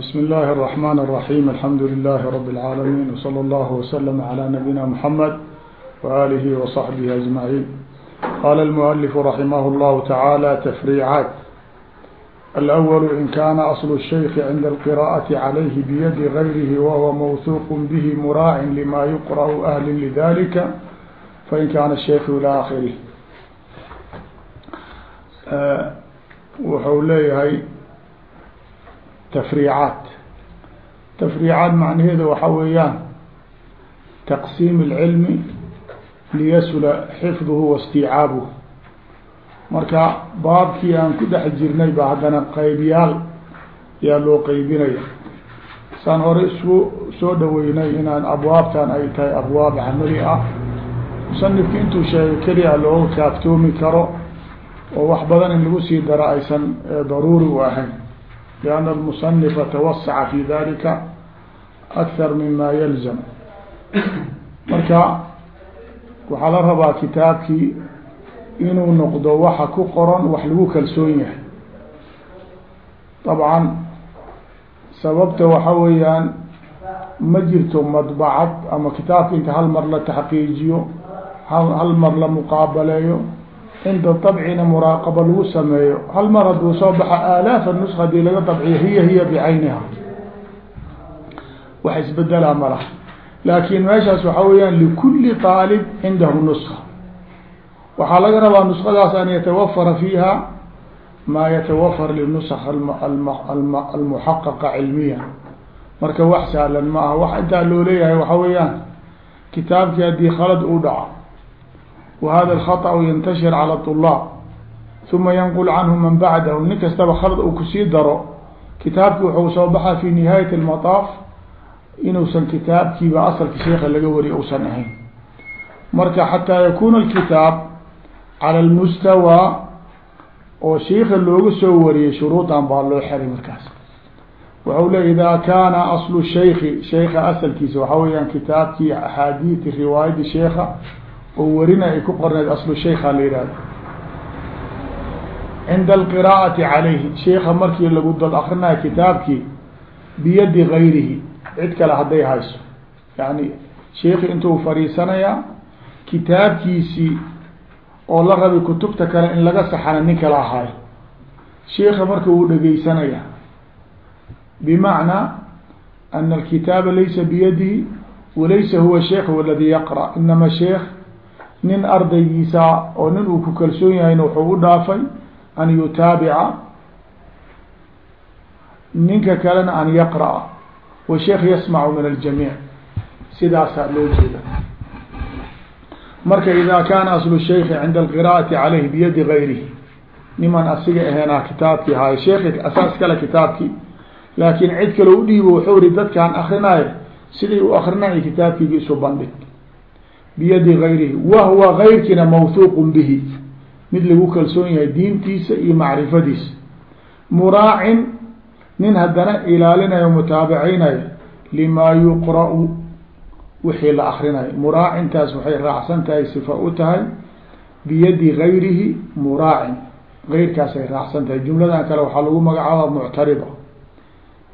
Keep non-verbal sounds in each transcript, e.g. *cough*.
بسم الله الرحمن الرحيم الحمد لله رب العالمين وصلى الله وسلم على نبينا محمد وآله وصحبه أجمعين قال المؤلف رحمه الله تعالى تفريعات الأول إن كان أصل الشيخ عند القراءة عليه بيد غيره وهو موثوق به مراع لما يقرأ أهل لذلك فإن كان الشيخ إلى آخره wuxuu leeyahay tafriicaat tafriicaat macnaheeda waxa weeyaan taqsiim اlcilmi liyasula xifduhu waاsticaabuhu marka baabkii aan ku dhex jirnay ba haddana qeybyaal yaa loo qeybinaya saan hore isku soo dhaweynay inaan abwaabtan ay tahay abwaab camali ah. musanifki intuu sheegay keliya looga kaaftoomi karo oo wax badan in lagu sii daro aysan daruuri u ahayn لأن المصنف توسع في ذلika أكثر مما يلزم marka waxaa la rabaa kitaabkii inuu noqdo waxa ku qoran wax lagu kalsoon yahay طabعا sababta waxa weeyaan ma jirto madbacad ama kitaabka inta hal mar la taxqiijiyo hal mar la muqaabaleeyo cinda dabcina muraaqaba lagu sameeyo hal mar hadduu soo baxa aalaafa nuska haddii laga dabciyo hiya hiya bicayniha wax isbedelaa ma laha laakin meeshaas waxaa weeyaan likulli aalib cindahu nuska waxaa laga rabaa nuskadaas an yatawafara fiiha maa yatawafar linusk almuxaqaqa cilmiya marka wax sahlan ma aha wax intaa loo leeyahay waxaa weeyaan kitaabkii haddii khalad u dhaco وhada الخطأ yntashir calى الطuلaab ثuma ynqل canhu man bacdah nin kastaba khalad uu kusii daro kitaabki wuxuu soo baxaa fi نihaayaة الmaطاaf inuusan kitaabkiiba asalka sheeka laga wariy usan ahayn marka xatىa yakuna الkitaab calى الmustawى oo sheika looga soo wariyay shuruudan baa loo xeray markaas waxau le ida kaana aslu shaykhi sheika asalkiisa waxaa weyaan kitaabkii axaadiiti riwaayadi sheeka oo warina ay ku qorneed aslu sheika la yihahdo cinda alqiraa'ati calayhi sheika markii lagu dad akrinayo kitaabkii biyadi gayrihi cid kale hadday hayso. Yani sheiki intuu fariisanayaa kitaabkiisii oo la rabay kutubta kale in laga saxana nin kala ahaayo sheika marka wuu dhegeysanaya bimacnaa ana alkitaaba laysa biyadihi walaysa huwa sheikh aladi yaqra. Inama sheikh nin ardaygiisa oo nin uu ku kalsoon yahayna wuxuu u dhaafay an yutaabica ninka kalena an yaqra'a washeikh yasmacu min aljamiic sidaasaa loo jeeda. Marka ida kaana aslu shaykhi cinda alqira'ati caleyhi biyadi gayrihi niman asiga aheenaa kitaabkii haayo sheeki asaas kale kitaabkii. Laakin cid kale u dhiibo wuxuu ri dadkaan akrinaayo siday u akrinaya kitaabkiigi isu bandhig biyadi gayrihi wahwa gayrkiina mawhuuqun bihi. Mid lagu kalsoon yahay diintiisa iyo macrifadiisa. Muraacin nin haddana ilaalinayo mutaabaceynayo limaa yuqra-u wixii la akrinayo muraacintaas waxay raacsan tahay sifa u tahay biyadi gayrihi muraacin. Gayrkaasay raacsan tahay. Jumladan kale waxaa lagu magacaaba muctarida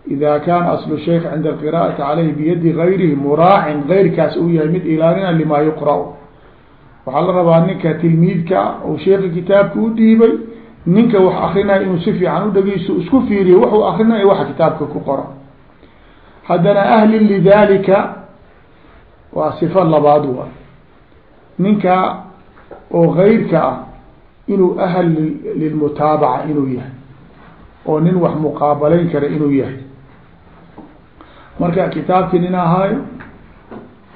ida kaana aslu sheikh cinda alqira'ati caleyhi biyadi gayrihi muraacin gayrkaas uu yahay mid ilaalina lima yuqra' waxaa la rabaa ninka tilmiidka ou sheika kitaabka u dhiibay ninka wax akrinaya inuu si fiican u dhegeysto isku fiiriyo wuxuu akrinaya waxa kitaabka ku qora haddana ahli lidalika waa sifa labaad wa ninka oo gayrka ah inuu ahl lilmutaabaca inuu yahay oo nin wax muqaabalayn kara inuu yahay marka kitaabkii nin ahaayo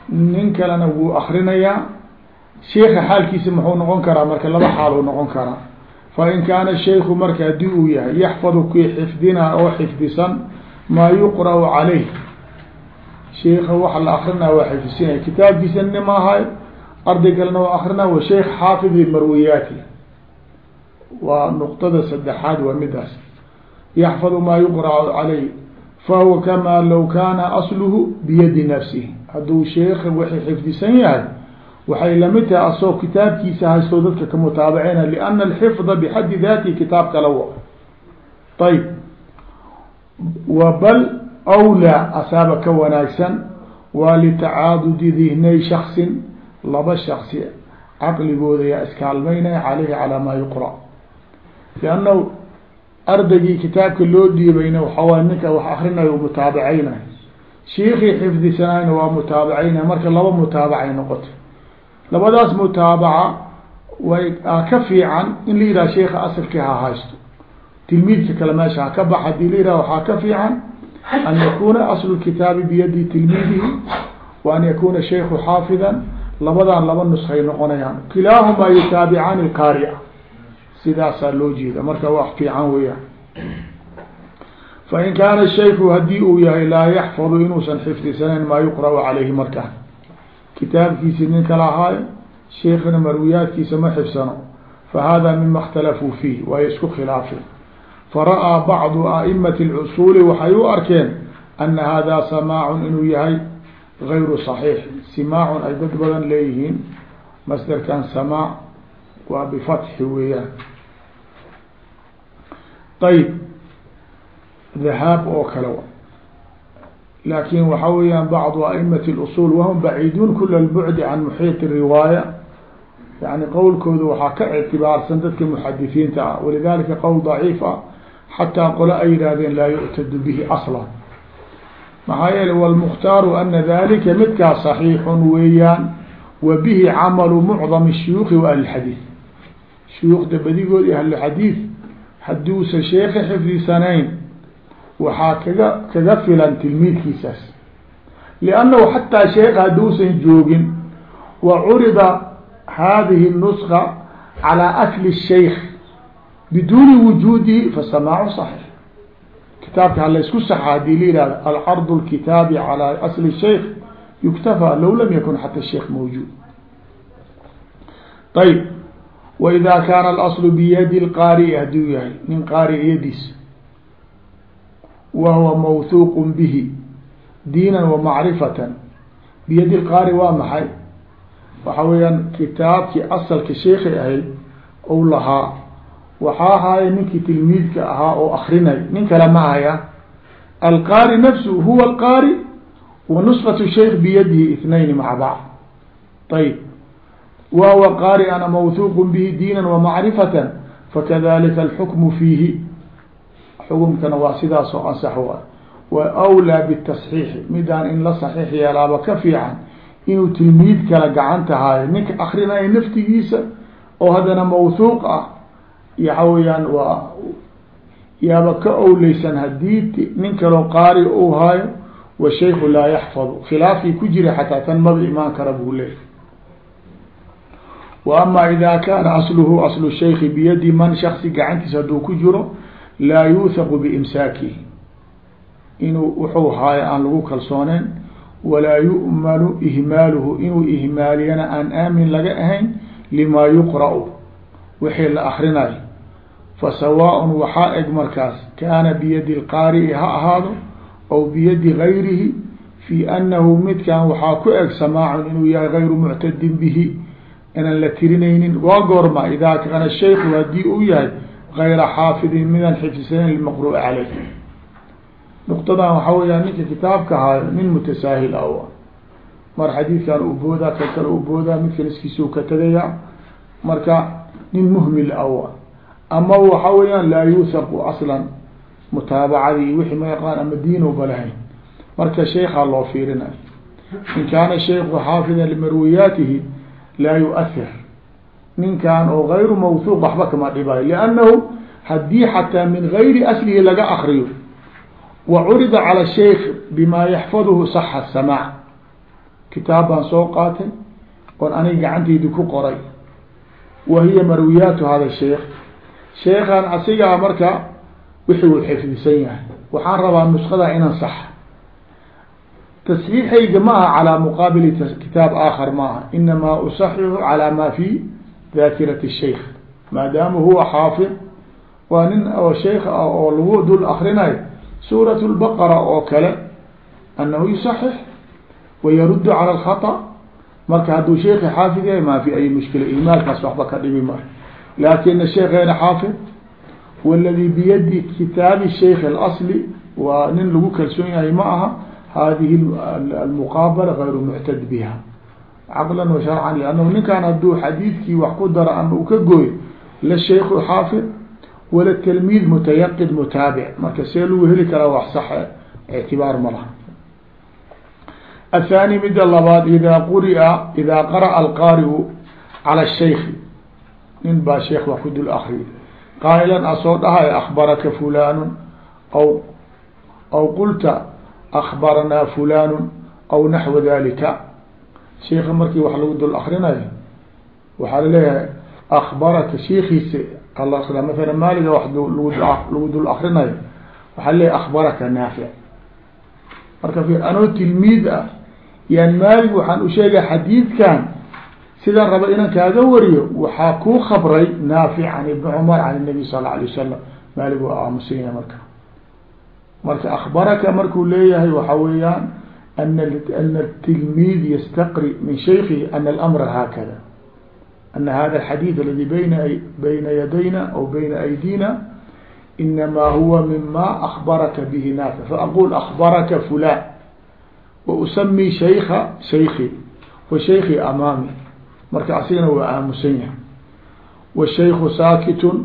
nin kalena wuu akrinayaa sheika xaalkiisa muxuu noqon karaa marka laba xaal uu noqon karaa. Fain kaana shayku marka haddii uu yahay yaxfadu kii xifdina oo xifdisan maa yuqra' caleyh sheika waxa la akrinaya waa xifdisinaya kitaabkiisa nin ma ahayo arday kalena waa akrinaya wa sheikh xaafid limarwiyaati waa nuqtada saddexaad waa midaas. Yaxfadu maa yuqra' caleyh fahuwa kamaa low kaana asluhu biyadi nafsihi hadduu sheika waxay xifdisan yahay waxay la mid tahay asoo kitaabkiisa haysto dadka ka mutaabaceyna liana alxifda bixaddi daatihi kitaab kala wa ayb wa bal awlaa asaaba ka wanaagsan waa litacaadudi dihnay shaksin laba shaksi caqligooda yaa iskaalmaynaya caleyhi calaa maa yuqra liannahu ardaygii kitaabka loo dhiibayna waxawaay ninka wax akrinayo mutaabacayna shiikii xifdisanayna waa mutaabacayna marka laba mutaabacay noqotay. Labadaas mutaabaca way ka fiican in la yidhaha sheika asalkii ha haysto. Tilmiidka kale meesha ha ka bax haddii la yidhaha waxaa ka fiican an yakuna aslu kitaabi biyadi tilmiidihi wa an yakuna shayku xaafidan. Labadan laba nuskay noqonayaan. Kilaahumaa yutaabicaani qaari'a sidaasaa loo jeeda marka wax fiican weeyaan fain kaana shayku hadii uu yahay laa yaxfadu inuusan xifdisanayn maa yuqra'u calayhi markaa kitaabkiisi nin kala ahaayo sheikna marwiyaadkiisa ma xifsano fahada mima اkhtalafuu fiih waay isku khilaafeen fara'aa bacdu aimati اlusuuli waxay u arkeen ana hada samaacun inuu yahay gayru صaxiix simaacun ay dad badan leeyihiin masderkan samaac waa bifatxi weeyaan ayb dhahaab oo kale laakin waxa weeyaan bacdu aimati اlusul wahum baciiduun kula اlbucdi can muxiiط riwaaya yani qowlkooda waxaa ka ictibaarsan dadka muxadisiinta ah walidalika qowl daciif ah xataa qole ay yidhahdeen laa yu'tadu bihi aslan maxaa yeele wlmukhtaaru ana dalika midkaas صaxiixun weeyaan wa bihi camalu mucdam shuyuuki wa ahli xadiid shuyuukda badigood iyo ahlulxadiid hadduusan sheeka xifdisanayn waxaa kaga kaga filan tilmiidkiisaas. Liannahu xataa sheeka hadduusan joogin wa curida hadihi nuska calaa asli shaykh biduuni wujuudihi fasamaacu صaxiix kitaabka halaysku saxa haddii la yihahdo alcardu lkitaabi calaa asli shaykh yuktafaa low lam yakun xata sheikh mawjuud. Ayb waida kaana alaslu biyadi lqaari haduu yahay nin qaari yadiis wa huwa mawhuuq bihi diinan wa macrifatan biyadi lqaari waa maxay waxa weeyaan kitaabkii asalka sheekhay ahayd ou lahaa waxaa ahaaya ninkii tilmiidka ahaa oo akrinay nin kale ma ahaya alqaari nafsu huwa alqaari wa nuskat shaykh biyadihi itnayn maca bacd ayb wa huwa qaari ana mawhuuq bihi diinan wa macrifatan fakadalika alxukmu fiihi xukumkana waa sidaas oo ansax waay wa awlaa bitasxiixi midaan in la saxiix yeelaaba ka fiican inuu tilmiid kale gacanta haayo ninka akrinaya naftigiisa oo haddana mawhuuq ah yaxa weeyaan waa yaaba ka owleysan haddii nin kaloo qaari u haayo wa shayku laa yaxfadu khilaafkii ku jira xataa tan maba imaan kara buu leeyay wa ama ida kaana asluhu aslu shayki biyadi man shaksi gacantiisa hadduu ku jiro laa yuuthaqu biimsaakihi inuu wuxuu haayo aan lagu kalsooneyn walaa yu'manu ihmaaluhu inuu ihmaaliyana aan aamin laga ahayn limaa yuqra'u. Wixii la akrinayo fa sawaaء waxaa eg markaas kaana biyadi lqaari'i ha ahaado aw biyadi gayrihi fi anahu midkan waxaa ku eg samaacun inuu yahay gayru muctadin bihi inaan la tirinaynin waa goorma. Idaa kaana shayku haddii uu yahay gayra xaafidin midaan xifdisaneyn lmaqru'i caleyh nuqtadan waxaa weyaa ninka kitaabka haayo nin mutasaahil ah mar xadiidkan u boodaa kan kale u boodaa midkan iskiisuu ka tegaya marka nin muhmil ah ama waxa weeyaan laa yuuthaqu aslan mutaabacadii wixii ma yaqaan ama diinuba lahayn. Marka sheekaa loo fiirinayo. In kaana shayku xaafidan limarwiyaatihi laa yuahir ninkan oo gayru mawhuuq waxba kama dhibayo liannahu haddii xataa min gayri aslihi laga akriyo wa curida cala shaykh bima yaxfaduhu saxa samaac kitaab baan soo qaatay oon aniga gacanteydi ku qoray. Wa hiya marwiyaatu hada sheikh sheekan asigaa marka wixi uu xifdisan yahay waxaan rabaa nuskadaa inaan sax tasxiixayga ma aha calaa muqaabili kitaab aakhar ma aha. Inamaa usaxixu calaa ma fi daakirati shaykh. Maadaama huwa xaafid waa nin oo sheikh ah oo lagu dul akrinayo suurat lbaqara oo kale anahu yusaxix wayaruddu cala alkhata. Marka hadduu sheeki xaafid yahay maa fi ay mushkila imaalkaas waxba ka dhibi maayo. Laakina sheekeena xaafid wاladii biyadi kitaabi shaykh اlasli waa nin lagu kalsoon yahay ma aha hadihi almuqaabala gayru muctad biha caqlan wa sharcan lannahu ninkan hadduu xadiidkii wax ku daro ama uu ka gooyo la shaykhu xaafid wala tilmiid mutayaqid mutaabic marka see lagu heli karaa wax sax ictibaar ma laha athani mida labaad ida quria ida qara'a alqaariu cala shaykhi nin baa sheekh wax ku dul akriya qaa'ilan asoo dhahay akbaraka fulanu aw aw qulta akbaranaa fulanu aw naxwa dalika sheika markii wax lagu dul akrinayo waxaa la leeyahay akbaraka sheikiisa maala maaliga wax lagu dul akrinayo waxaa laleeyahy akbaraka naafic marka fi anoo tilmiid ah yaan maalig waxaan u sheegay xadiidkan sidaan raba inaan kaaga wariyo waxaa kuu khabray naafic can ibni cumar can nabi sal la alay wasalam maalig waa aamusan yahay marka marka akbaraka markuu leeyahay waxa weeyaan an an الtilmid ystaqri min shaykihi an اlamra haakada ana hada الxadيث aladi bayna bayna yadayna aw bayna aydina inama huwa mima akbaraka bihi naafic faaqul akbaraka fulan wausami shayka shayki wa shayki amaami marka asigana waa aamusan yahay washayku saakitun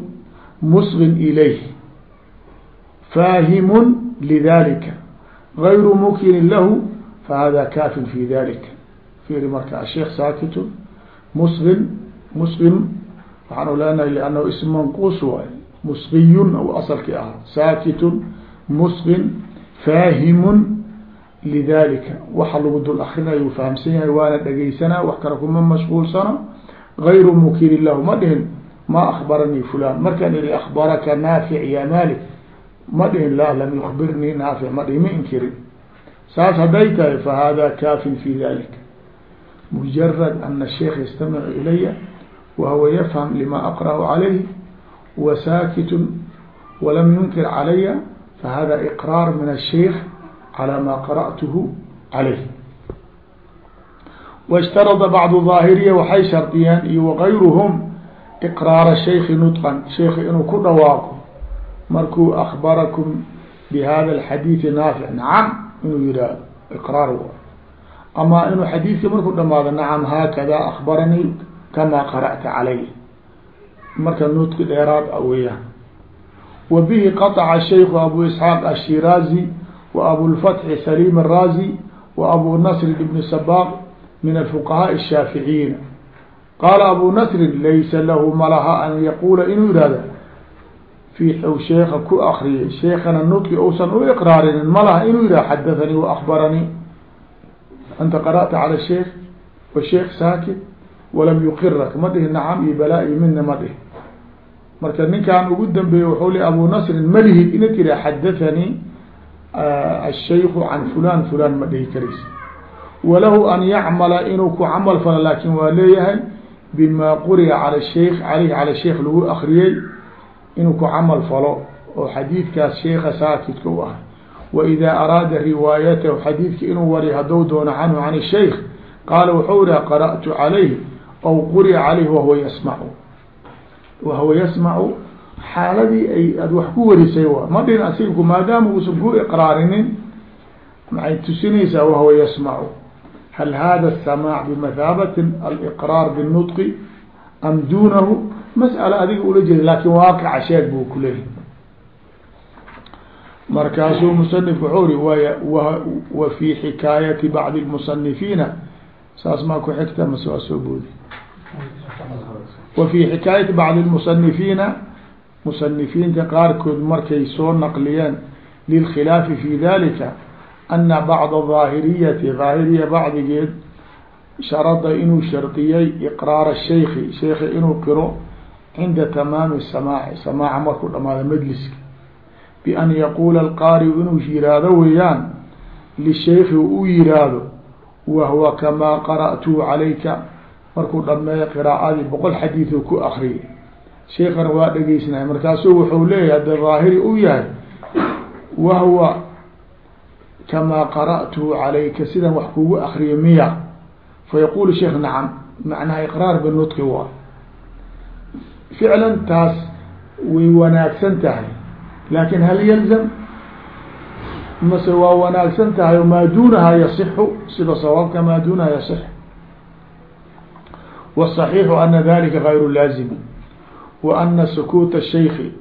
musgin ilayh faahimun lidalika غayru mukinin lahu fahada kafin fi dalika fiiri marka asheekh saakitun musgin musgin waxaanu leenahay liannahu ism manquus waay musgiyun aw asalkii ahaa saakitun musgin faahimun lidalika waxa lagu dul akrinayo u fahamsan yahay waana dhegeysanaa wax kale kuma mashquulsano غayru mukinin lahu ma dhihin ma akbaranii fulan markaan ihi akbaraka naafic ya malik ma dhihin la lam yubirnii naafic ma dhihin ma inkirin. Saas hadday tahay fahada kafin fi dalik. Mujarad ana sheikh yastamicu ilaya wahuwa yafham lima aqra'u calayhi wa saakitun walam yunkir calaya fahada iqraar min asheikh calaa ma qara'tuhu calayh waishtarada bacdu daahiriya waxay shardiyeen iyo wagayruhum iqraara shaykhi nudqan sheikhi inuu ku dhawaaqo markuu akbarakum bihada alxadiidi naafic. Nacam inuu yidhaahdo iqraar ah. amaa inuu xadiidkii markuu dhamaado nacam haakada akbaranii kamaa qara'ta calay marka nuudki dheeraad a weeyaan. Wa bihi qaطca shayku abu isxaaq ashiraazi wa abulfatxi saliim araazi wa abu nasrin ibn sabaaq min alfuqahaa ashaaficiyiin qaala abu nasrin laysa lahu malaha an yaquula inuu yihahdo fi sheeka ku akriyay sheekana nutqi uusan u iqraarinin malaha inuu yihah xadathanii waakbaranii anta qara'ta cala sheikh wa sheikh saakit walam yuqirak ma dhihi nacam iyo balaa iyo midna ma dhihi marka ninkan ugu dambeeyey wuxuu le abu nasrin malihid ina tiri xadathanii ashayku can fulan fulan ma dhihi karaysa walahu an yacmala inuu ku camal falo laakin waa leeyahay bima quriya cala sheikh aleyhi cala sheikh lagu akriyey inuu ku camal falo oo xadiidkaas sheika saakidka u ah. Waidaa araada riwaayatahu xadiidka inuu wariyo hadduu doono canhu can shaykh qaala wuxuu iha qara'tu calayh aw quri'a calayh wahuwa yasmacu wahuwa yasmacu xaaladii ay aad wax ku warisay wa ma dhin asigku maadaama uusan ku iqraarinin maxay tusinaysaa wahuwa yasmacu hal hada asamaac bimathaabati aliqraar binudqi am duunahu? Masأala adiga ula jeeda laakiin waaqica sheeg buu kuleeyahy markaasuu musanif wuxuu ri wa fi xikaayati bacdi lmusanifiina saas maa ku xigta mase waa soo boodi. Wa fi xikaayati bacdi lmusanifiina musanifiinta qaarkood markay soo naqliyeen lilkhilaafi fi dalika ana bacda daahiriyati daahiriya bacdigeed sharada inuu shardiyey iqraara shaykhi sheikhi inuu qiro cinda tamaami samaaci samaaca markuu dhamaado majliska bian yaquula alqaari inuu yiraahdo weeyaan lishaykhi u yiraahdo wahuwa kamaa qara'tuu calayka markuu dhameeyo qiraa'adii boqol xadiidu ku akriyay sheikana waa dhegeysnay markaasuu wuxuu leeyahay hadda daahiri u yahay wahuwa kamaa qara'tuu calayka sidan wax kugu akriyo miya nacam macnaha iqraar binutqi waa ficlan taas way wanaagsan tahay. Laakin hal yalzam? Mase waa wanaagsan tahay maa duunaha yasixu? Sida sawaabka maa duunaha yasix wاsaxiixu ana dalika gayru laazimi wa ana sukuuta shaykhi.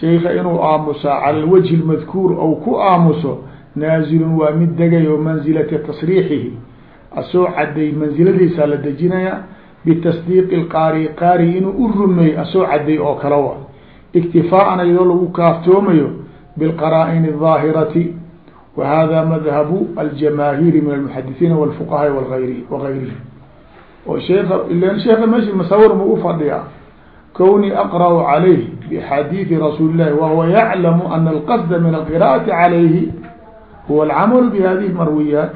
Shayka inuu aamusaa cala lwajhi lmadkuur ou ku aamuso naazilun waa mid degayo manzilati tasriixihi. Asoo caday mansiladiisaa la dejinaya bitasdiiq qaari qaari inuu u rumeeyo asoo caday oo kale wa iktifaaan iyadoo lagu kaaftoomayo bilqaraa-in اdaahirati wa hada madhabu aljamaahiiri min almuxadisiina wاlfuqahaa wayri wagayrihi oo sheeka ilan sheeka meshi musawir mu u fadhiya kwnii aqra'u calayh biaxaadiidi rasuuli illahi wahuwa yaclamu ana alqasda min alqira'ati calayhi huwa alcamalu bihadihi marwiyaat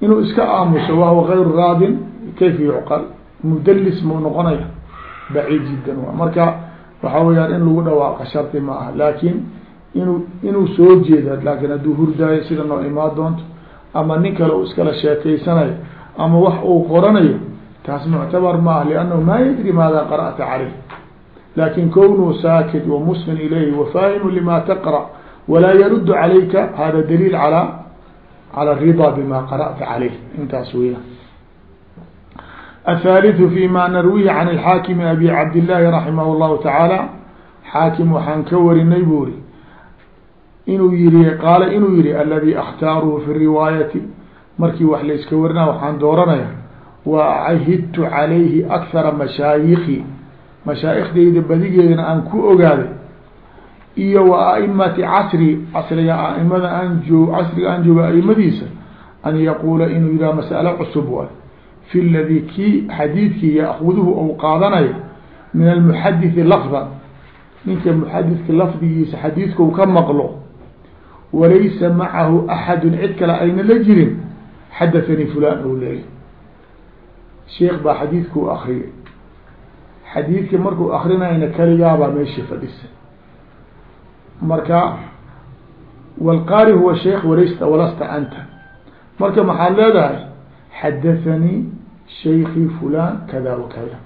inuu iska aamuso wahuwa gayru raadin kayfa yucqal mudlis mau noqonaya. Baciid jiddan wa marka waxa weyaan in lagu dhawaaqa shardi ma aha. Laakin inuu inuu soo jeeda laakin hadduu hurdaayo sida noo imaa doonto ama nin kale uu iskala sheekeysanayo ama wax uu qoranayo taas muctabar ma ah liannahu ma yadri maada qara'ta caleyh laakiin kownuu saakit wamuskin ilayhi wafaahimu lima taqra walaa yaruddu calayka hada daliil ala cala aridaa bima qara'ta caleyh intaas weya athalitثu fi ma narwihi can alxaakimi abi cabdillaahi raximah اllahu tacaala xaakim waxaan ka warinay buri inuu yihi qaala inuu yihi aladi akhtaaruhu fi riwaayati markii wax layska warinaa waxaan dooranaya wa cahidtu calayhi akhara mashaayiki mashaaikhdayda badigeedana aan ku ogaaday iyo wa aimati casri casriga aimada aan joog casriga aan jooga aimadiisa an yaquula inuu yidhaha mas'alo cusub waay fi ladi kii xadiidkii yaakuduhu ou qaadanayo min almuxadithi lafdan ninka muxadidka lafdigiisa xadiidkau ka maqlo walaysa macahu axadun cid kale ayna la jirin xadathanii fulan ou leeyahy sheekh baa xadiidkau akriyay xadiidka markuu akrinayna kaligaabaa meesha fadhisa marka wlqaari huwa sheekh walaysta walasta anta marka maxaad leedahay xadathanii shaykii fulan kada wa kada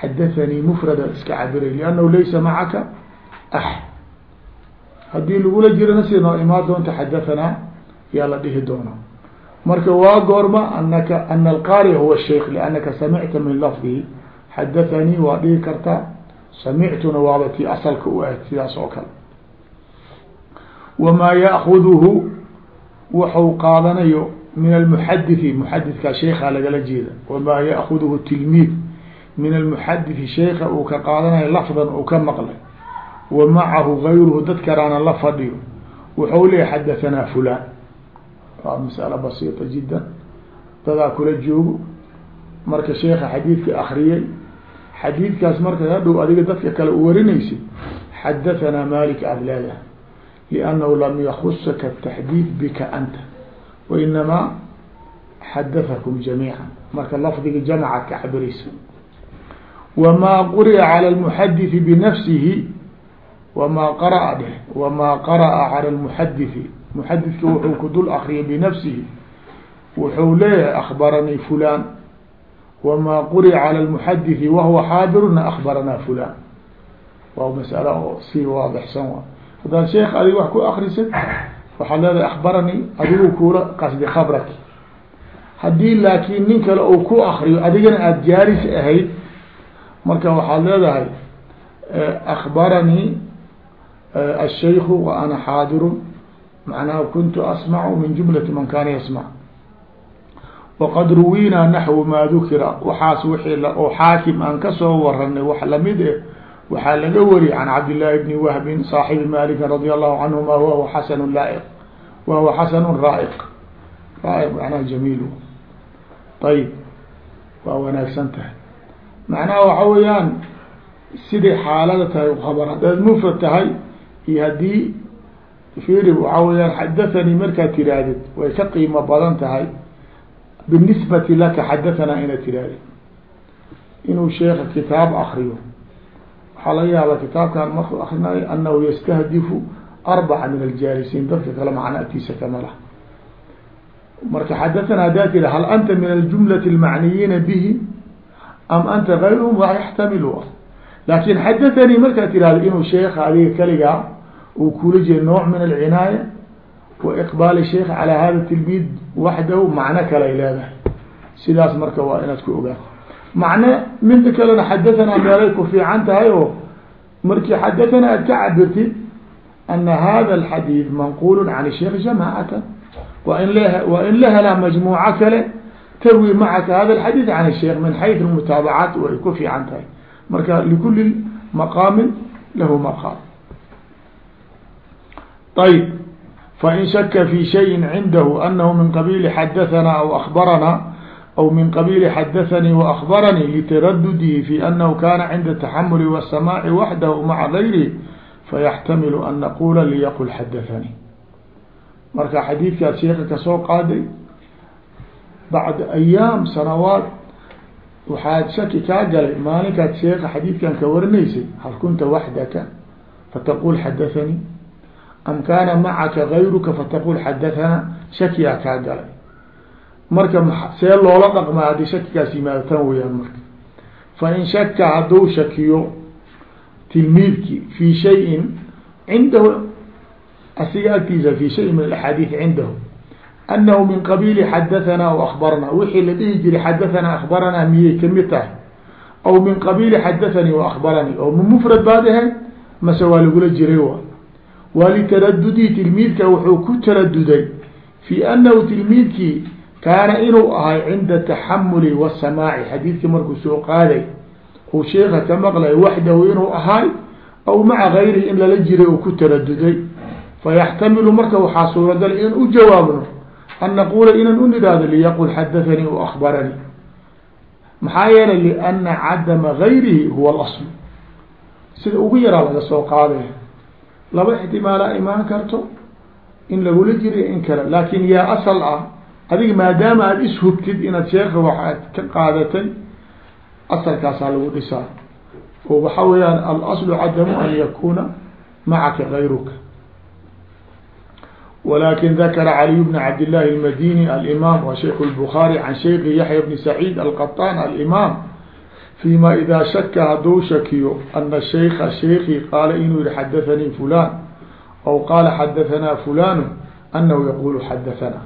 xadathanii mufrada iska cabiray liannahu laysa macaka axad haddii lagula jirana sida noo imaan doonta xadathanaa yaa la dhihi doonaa marka waa goorma anaka ana alqaari huwa sheikh liannaka samicta min lafdihi xadathanii waa dhihi kartaa samictuna waaba tii asalka u ahayd sidaas oo kale wamaa yaakuduhu waxau qaadanayo min almuxadithi muxadidka sheekaa lagala jeeda wamaa yaakuduhu tilmiid min almuxadithi sheeka uu ka qaadanayo lafdan uu ka maqlay wa macahu gayruhu dad karaana la fadhiyo wuxuu leeyahy xadathanaa fulan waa masala basiita jiddan dadaa kula joogo marka sheeka xadiidka akriyay xadiidkaas marka hadhow adiga dadka kale u warinaysid xadathanaa malik aada leedahay lam yakusaka taxdiid bika anta wainamaa xadathakum jamiica marka lafdiga jamcaad ka cabiraysa wamaa quri'a cala lmuxadithi binafsihi wamaa qaraa dheh wamaa qara'a cala lmuxadithi muxadidka wuxuu ku dul akriyay binafsihi wuxuu leeyahay akbaranii fulan wamaa quri'a cala lmuxadithi wahuwa xaadiruna akbaranaa fulan waa masala oo si waadixsan wa haddaad sheekh adiga wax ku akrisid waxaad leedahay akbaranii adigu kuula qasdi khabraki. Haddii laakiin nin kale uu ku akriyo adigana aada jaaris ahayd. Marka waxaad leedahay akbaranii الshayku wa ana xaadirun macnaha kuntu asmacu min jumlati man kaana yasmac waqad ruwinaa naxwu maa dukira. Waxaas wixii oo xaakim aan ka soo waranay wax la mid eh waxaa laga wariyay can cabdillaahi bni wahbin saaxibi malika radi allahu canhuma wahuwa xasanu laaiq wahuwa xasanu raaiq raaiq macnaha jamiil. Ayib waa wanaagsan tahay. Macnaha waxa weeyaan siday xaalada tahay uhabar haddaad mufrad tahay iyo haddii firi waxaa weyaan xadathanii markaad tihaahdid way ka qiimo badan tahay. Binisbati laka xadathanaa inaad tihaahdid inuu sheeka kitaab akriyo waxaa laga yaabaa kitaabkan markuu akrinayo anahu yastahdifu arbaca min aljaalisiin dadka kale macna agtiisa kama lah marka xadathana haddaad tira hal anta min aljumlati almacniyiina bihi am anta gayruhum waa yaxtamilu? Laakin xadathanii markaad tirahdo inuu sheeka adiga kaligaa uu kula jeeda nooc min alcinaaya wa iqbaali sheikh calaa hada tilmiid waxdahu macno kalay leedahay. Sidaas marka waa inaad ku ogaan macne mida kalena xadahanaa meelay ku fiican tahay oo markii xadahanaa aad ka cabirtid ana hada alxadiid manqul can sheikh jamaacatan. Waa in waa in la helaa majmuuco kale tarwi macaka hada alxadiid can sheikh min xayث mutaabacaat way ku fiican tahay. Marka likuli maqaamin lahu maqaam. Ayb fain shaka fi shayi cindahu anahu min qabiili xadahanaa aw akbaranaa aw min qabiili xadathanii waakbaranii litaradudihi fi anahu kana cinda taxamuli wasamaaci waxdahu maca gayrihi fayaxtamilu an naqula liyaqul xadathanii marka xadiidkaad sheeka ka soo qaaday bacda ayaam sanawaad waxaad shaki kaa galay maalinkaad sheeka xadiidkan ka warinaysay hal kunta waxdaka fataqul xadathanii am kaana macaka gayruka fataqul xadathana shakiyaa kaa galay marka see loola dhaqmaa haddii shakigaas yimaado tan weyaan marka fain shaka hadduu shakiyo tilmiidki fi shayin cindahu asiga agtiisa fi shayin min axaadiid cindahu anahu min qabiili xadahanaa aw akbaranaa wixii la dhihi jiray xadahanaa akbaranaa miyay ka mid tahay? Aw min qabiili xadathanii wa akbaranii oo mufrad baad ahayd mase waa lagula jiray wa walitaradudihi tilmiidka wuxuu ku taraduday fi anahu tilmiidkii kaana inuu ahay cinda taxamuli wasamaaci xadiidkii markuu soo qaaday uu sheeka ka maqlay waxdahu inuu ahay aw maca gayrihi in lala jiray uu ku taraduday fayaxtamilu marka waxaa suuragal in u jawaabno an naqula inan u nidhaahdo liyaqul xadathanii wa akbaranii maxaa yeelay liana cadama gayrihi huwa alasl. Sida ugu yaraa laga soo qaaday. Laba ixtimaalaa imaan karto in lagula jiriyo in kale. Laakin yaa asal ah adiga maadaama aada ishubtid inaad sheeka waxaad ka qaadatay asalkaasaa lagu dhisaa. Oo waxaa weeyaan alaslu cadamu an yakuuna macaka gayruka. Walakin dakara caliy bna cabdillahi almadini alimaam wa shaykh lbukhaari can shaykhi yaxya bni saciid alqaطaan alimaam fi ma idaa shaka hadduu shakiyo ana shaykha shaykhi qaala inuu yihi xadathanii fulan aw qaala xadahanaa fulanu anahu yaqulu xadahanaa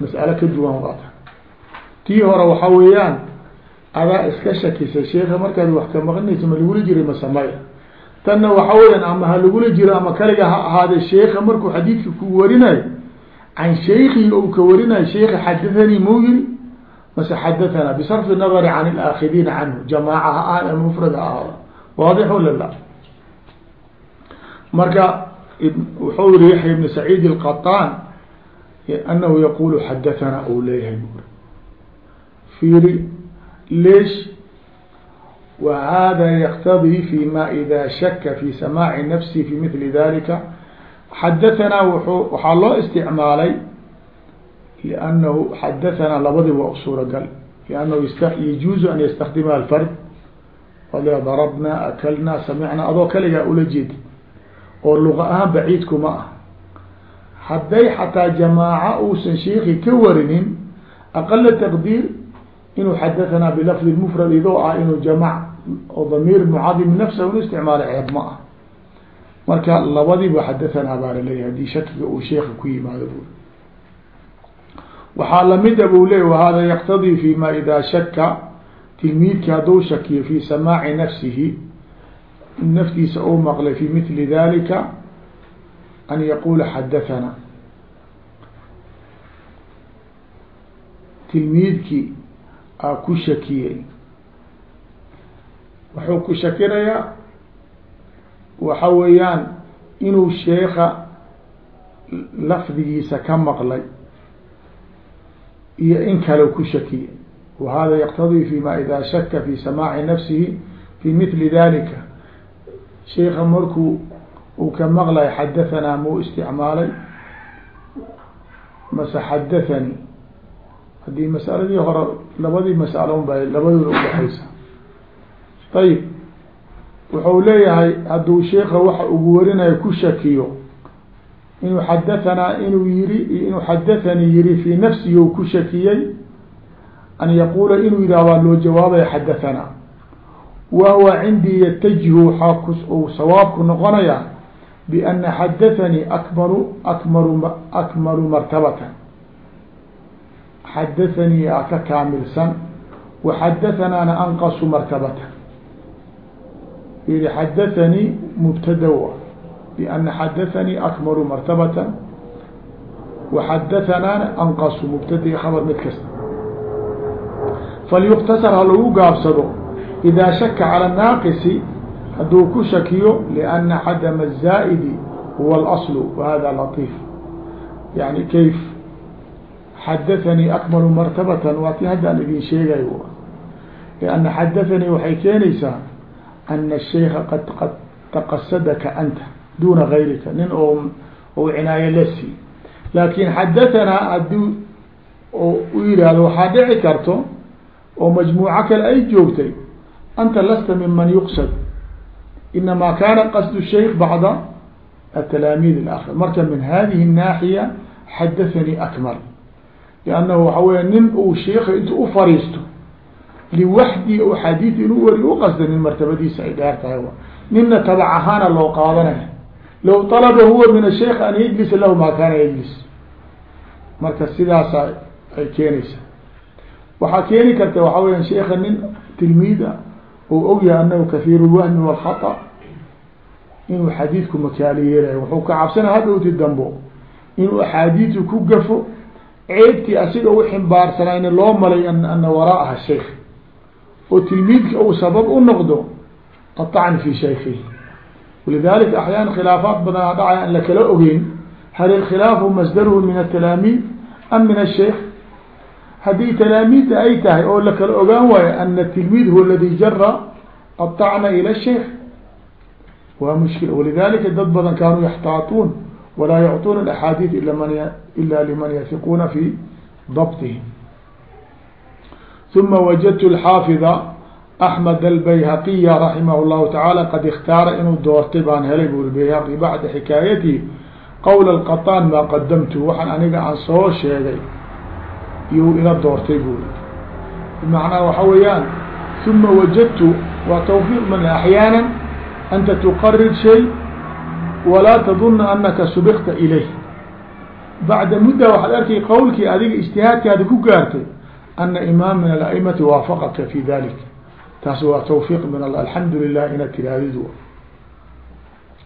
mas'alo ka duwan waata tii hore waxa weeyaan adaa iska shakisay sheeka markaad wax ka maqlinaysa ma lagula jiray masamaya tanna waxa weyaan ama ha lagula jiro ama kaliga ha ahaade sheeka markuu xadiidka ku warinayo can shaykii ou ka warinayo sheika xadathanii mau yiri? Mase xadathana bisarfi nadari can ilaakidiina canhu jamaaca ha ahaad ama mufrad ha ahaada waadix wala la marka wuxuu yiri yaxya ibn saciid alqaطaan anahu yaqulu xadathana ou leeyahay buri fiiri leesh وhذا يqتضي فيma إdا شhka في سماع نفسه في مثل ذلika xadaثnaa waxaa loo اsتعmaalay لأnhu xadaثnaa labadi waa suuragal لأnhu يجuز an ysتkdima الفrd ضربna أklna samعna adoo kaligaa ula jeedi oo luqa ahaan baciidkuma ah haday xataa jamaaca uusan sheikhi ka warinin aqala taqdiir inuu xadahanaa bilafdi mufrad idoo ah inuu jamac oo damiir mucadim nafsahu inu isticmaalo ceeb ma ah marka labadiiba xadahanaa baa la leeyahay haddii shakiga uu sheikha ku yimaado bu waxaa lamida buu leeyay wahada yaqtadii fi ma idaa shaka tilmiidki hadduu shakiyo fi samaaci nafsihi in naftiisa uu maqlay fi mili dalika an yaqula xadathana tilmiidki a ku shakiyey wuxuu ku shakinayaa waxa weeyaan inuu sheeka lafdigiisa ka maqlay iyo in kale ku shakiyey wahada yaqtadii fima ida shaka fi samaaci nafsihi fi mili dalika sheika markuu uu ka maqlay xadahanaa muu isticmaalay? Mase xadathanii haddii masaladii hore labadii masalo un ba labadooda udhaxaysa ayib wuxuu leeyahay hadduu sheika waxa ugu warinayo ku shakiyo inuu xadahanaa inuu yiri inuu xadathanii yiri fi nafsihi u ku shakiyey an yaquula inuu yidhah loo jawaabaya xadahanaa wa huwa cindii yatajihu waxaa ku sawaabku noqonaya بأna xadaثnii akmalu akmalu akmalu martabata xadaثanii a ka kaamilsan وxadaثanaana anqasu martabata yiri xadaثanii mubtadaw بأna xadaثanii akmalu martabata وxadaثanaana anqasu mubtadi khabr mid kasta falyuktasar ha lagu gaabsado إida shaka calى الnaaqisi hadduu ku shakiyo لأna cadم الزاa'di huwa الأصل وhada لطيف yani kayf xadaثanii akmalu martabata waa ti haddaan idin sheegay لأna xadaثanii waxay keenaysaa أna الشhaykha qad qad taqasadaka anta duna غayrika nin oo ou cinaayo lasi laakin xadaثanaa hadii u yihahdo waxaa dhici karto oo majmuuco kale ay joogtay anta lasta miman yuqsad inama kana qasd الshaykh bacda التalaamid الآkr marka min hadihi الnaaxiya xadaثanii akmal لannahu waxa weya nin uu sheika intu u fariisto liwaxdii u xadiid inuu weri uqasda nin martabadiisa ay dheer tahay nina tabac ahaana loo qaadanaya low طalba huwa min الshaykh an yجlisa lahu ma kana yجlis marka sidaasa ay keenaysa waxaa keeni karta waxaa weya sheika nin tilmiid a oo ogyahay anahu kahiir الwahmi wاlkhaطأ inuu xadiidku makaali yeelayo wuxuu ka cabsana hadhowti dambo inuu axaadiidu ku gafo ceebtii asiga u ximbaarsanayna loo malay ana waraaha shaykh oo tilmiidka uu sabab u noqdo aطacn fi shaykihi walidalika axyaan khilaafaat badanaa dhacay aan la kala ogeyn hal ilkhilaafu masdarhu min atalaamiid am min الshaykh haddii talaamiidta ay tahay oo la kala ogaan waayo ana tilmiid huwa aladi jara aطacna ilى الshaykh waa mushkila walidalika dad badan kaanuu yaxtaatuun walaa yacطuuna axaadiid ila liman yahiquuna fi dabطihi ثuma wajadtu اxaafida أحmed الbayhaqiya raximah الlahu taعaalى qad اkhtaara inuu doortay baan helay buri bayhaqi bacda xikaayatihi qowl الqaطaan maa qadamtu waxaan aniga aan soo sheegay iyuu iga doortay buuri bimacnaa waxa weeyaan uma wajadtu waa twfiiq man axyaana anta tuqarir shay walaa taduna anaka subikta ilayh. Bacda mudda waxaad arkay qowlkii adiga ijtihaadkaadi ku gaartay ana imaam min ala'imati waafaqaka fi dalik taas waa tawfiiq min alla alxamdu lilah inaad tiraahdidu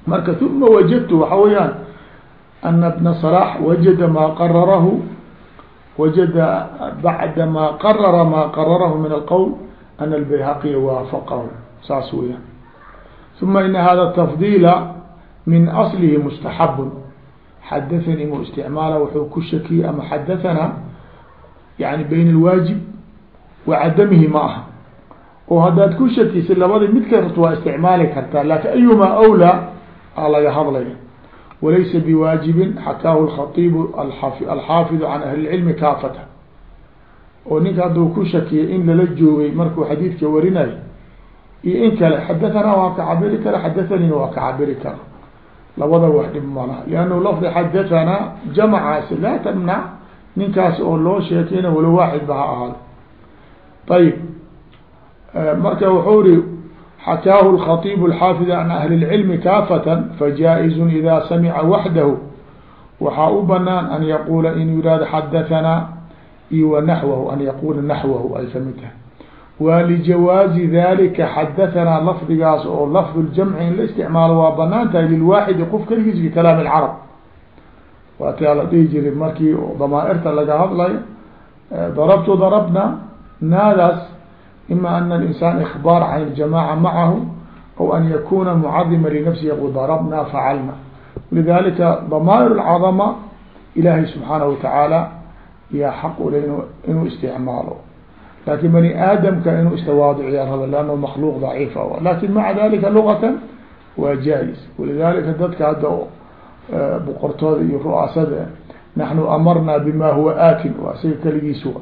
marka uma wajadtu waxa weeyaan ana bna salaax wajada maa qararahu wajada bacda maa qarara maa qararahu min alqowl ana albayhaqiya waafaqahu saas weyaan ثuma ina hada tafdila min aslihi mustaxabun xadathanii mu isticmaala wuxuu ku shakiyey ama xadahanaa yani bayn alwaajib wa cadamihi ma aha oo haddaad ku shakisay labadii mid kasta waa isticmaali kartaa laakiin ayumaa awlaa a laga hadlaya walaysa biwaajibin xakaahu lkhaibu alxaafidu can ahli lcilmi kaafata oo ninka hadduu ku shakiyay in lala joogay markuu xadiidka warinayo iyo in kale xadahanaa waa ka cabiri kara xadathaniina waa ka cabiri kara labada wax dhib malaha liannahu lafdi xadahanaa jamacaasi laa tamnac ninkaas oo loo sheekeyna walo waaxid ba ha ahaado ayib marka wuxuu ri xakaahu الkhaطيb الxaafid can ahli الcilmi kaafatan fajaaئizu ida samica waxdahu waxaa u banaan an yaquula inuu yihahdo xadahanaa iyo wa naxwahu an yaquula naxwahu ay kamid tahay wa lijawaazi dalika xadahanaa lafdigaas oo lafd اljamci in la isticmaalo waa banaan tahay lilwaaxidi qof keligiis fi kalaam اlcarab waatia la dhihi jiray markii damaairta laga hadlayo darabtu darabna naadaas ima ana alinsaan ikbaar can iljamaca macahu aw an yakuna mucadima linafsi yaqul darabna facalna lidalika damaa'ir lcadama ilaahay subxaanahu watacaala yaa xaq ule inuu isticmaalo laakiin bani aadamka inuu istawaadiciya raba lannahu makluuq daciifa laakiin maca dalika lugatan waa jaa-is walidalika dadka hadda boqortooda iyo ru'aasada naxnu amarna bima huwa aatin waa isaga keligiis wa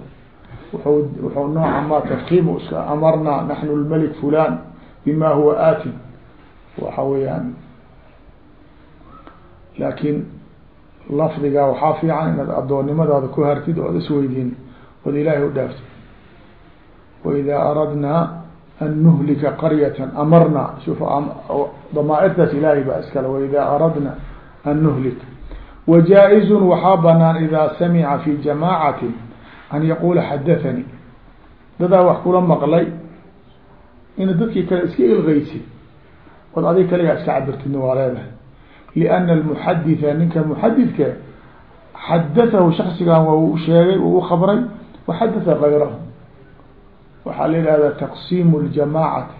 wuxuu nooca ma tafkiim iska amarna naxnu lmalik fulan bima huwa aatin waxa weeyaan laakin lafdiga waxaa fiican inaad addoonnimadaada ku hartid ood isweydiin ood ilaahay u dhaaftid. Waidaa aradnaa an nuhlika qaryata amarna shuf damaairtaas ilaahay baa iskale. Waidaa aradna an nuhlik. Wajaa-izun waxaa banaan idaa samica fi jamaacatin an yaquula xadathanii dadaa wax kula maqlay ina dadkii kale iska ilgeysid od adig kaligaa iska cabirtidna waa leedahay. Liana almuxaditha ninka muxadidka xadatahu shaksigan waa u sheegay uu ukhabray waxadatha gayrahu waxaa la yihahda taqsiim ljamacati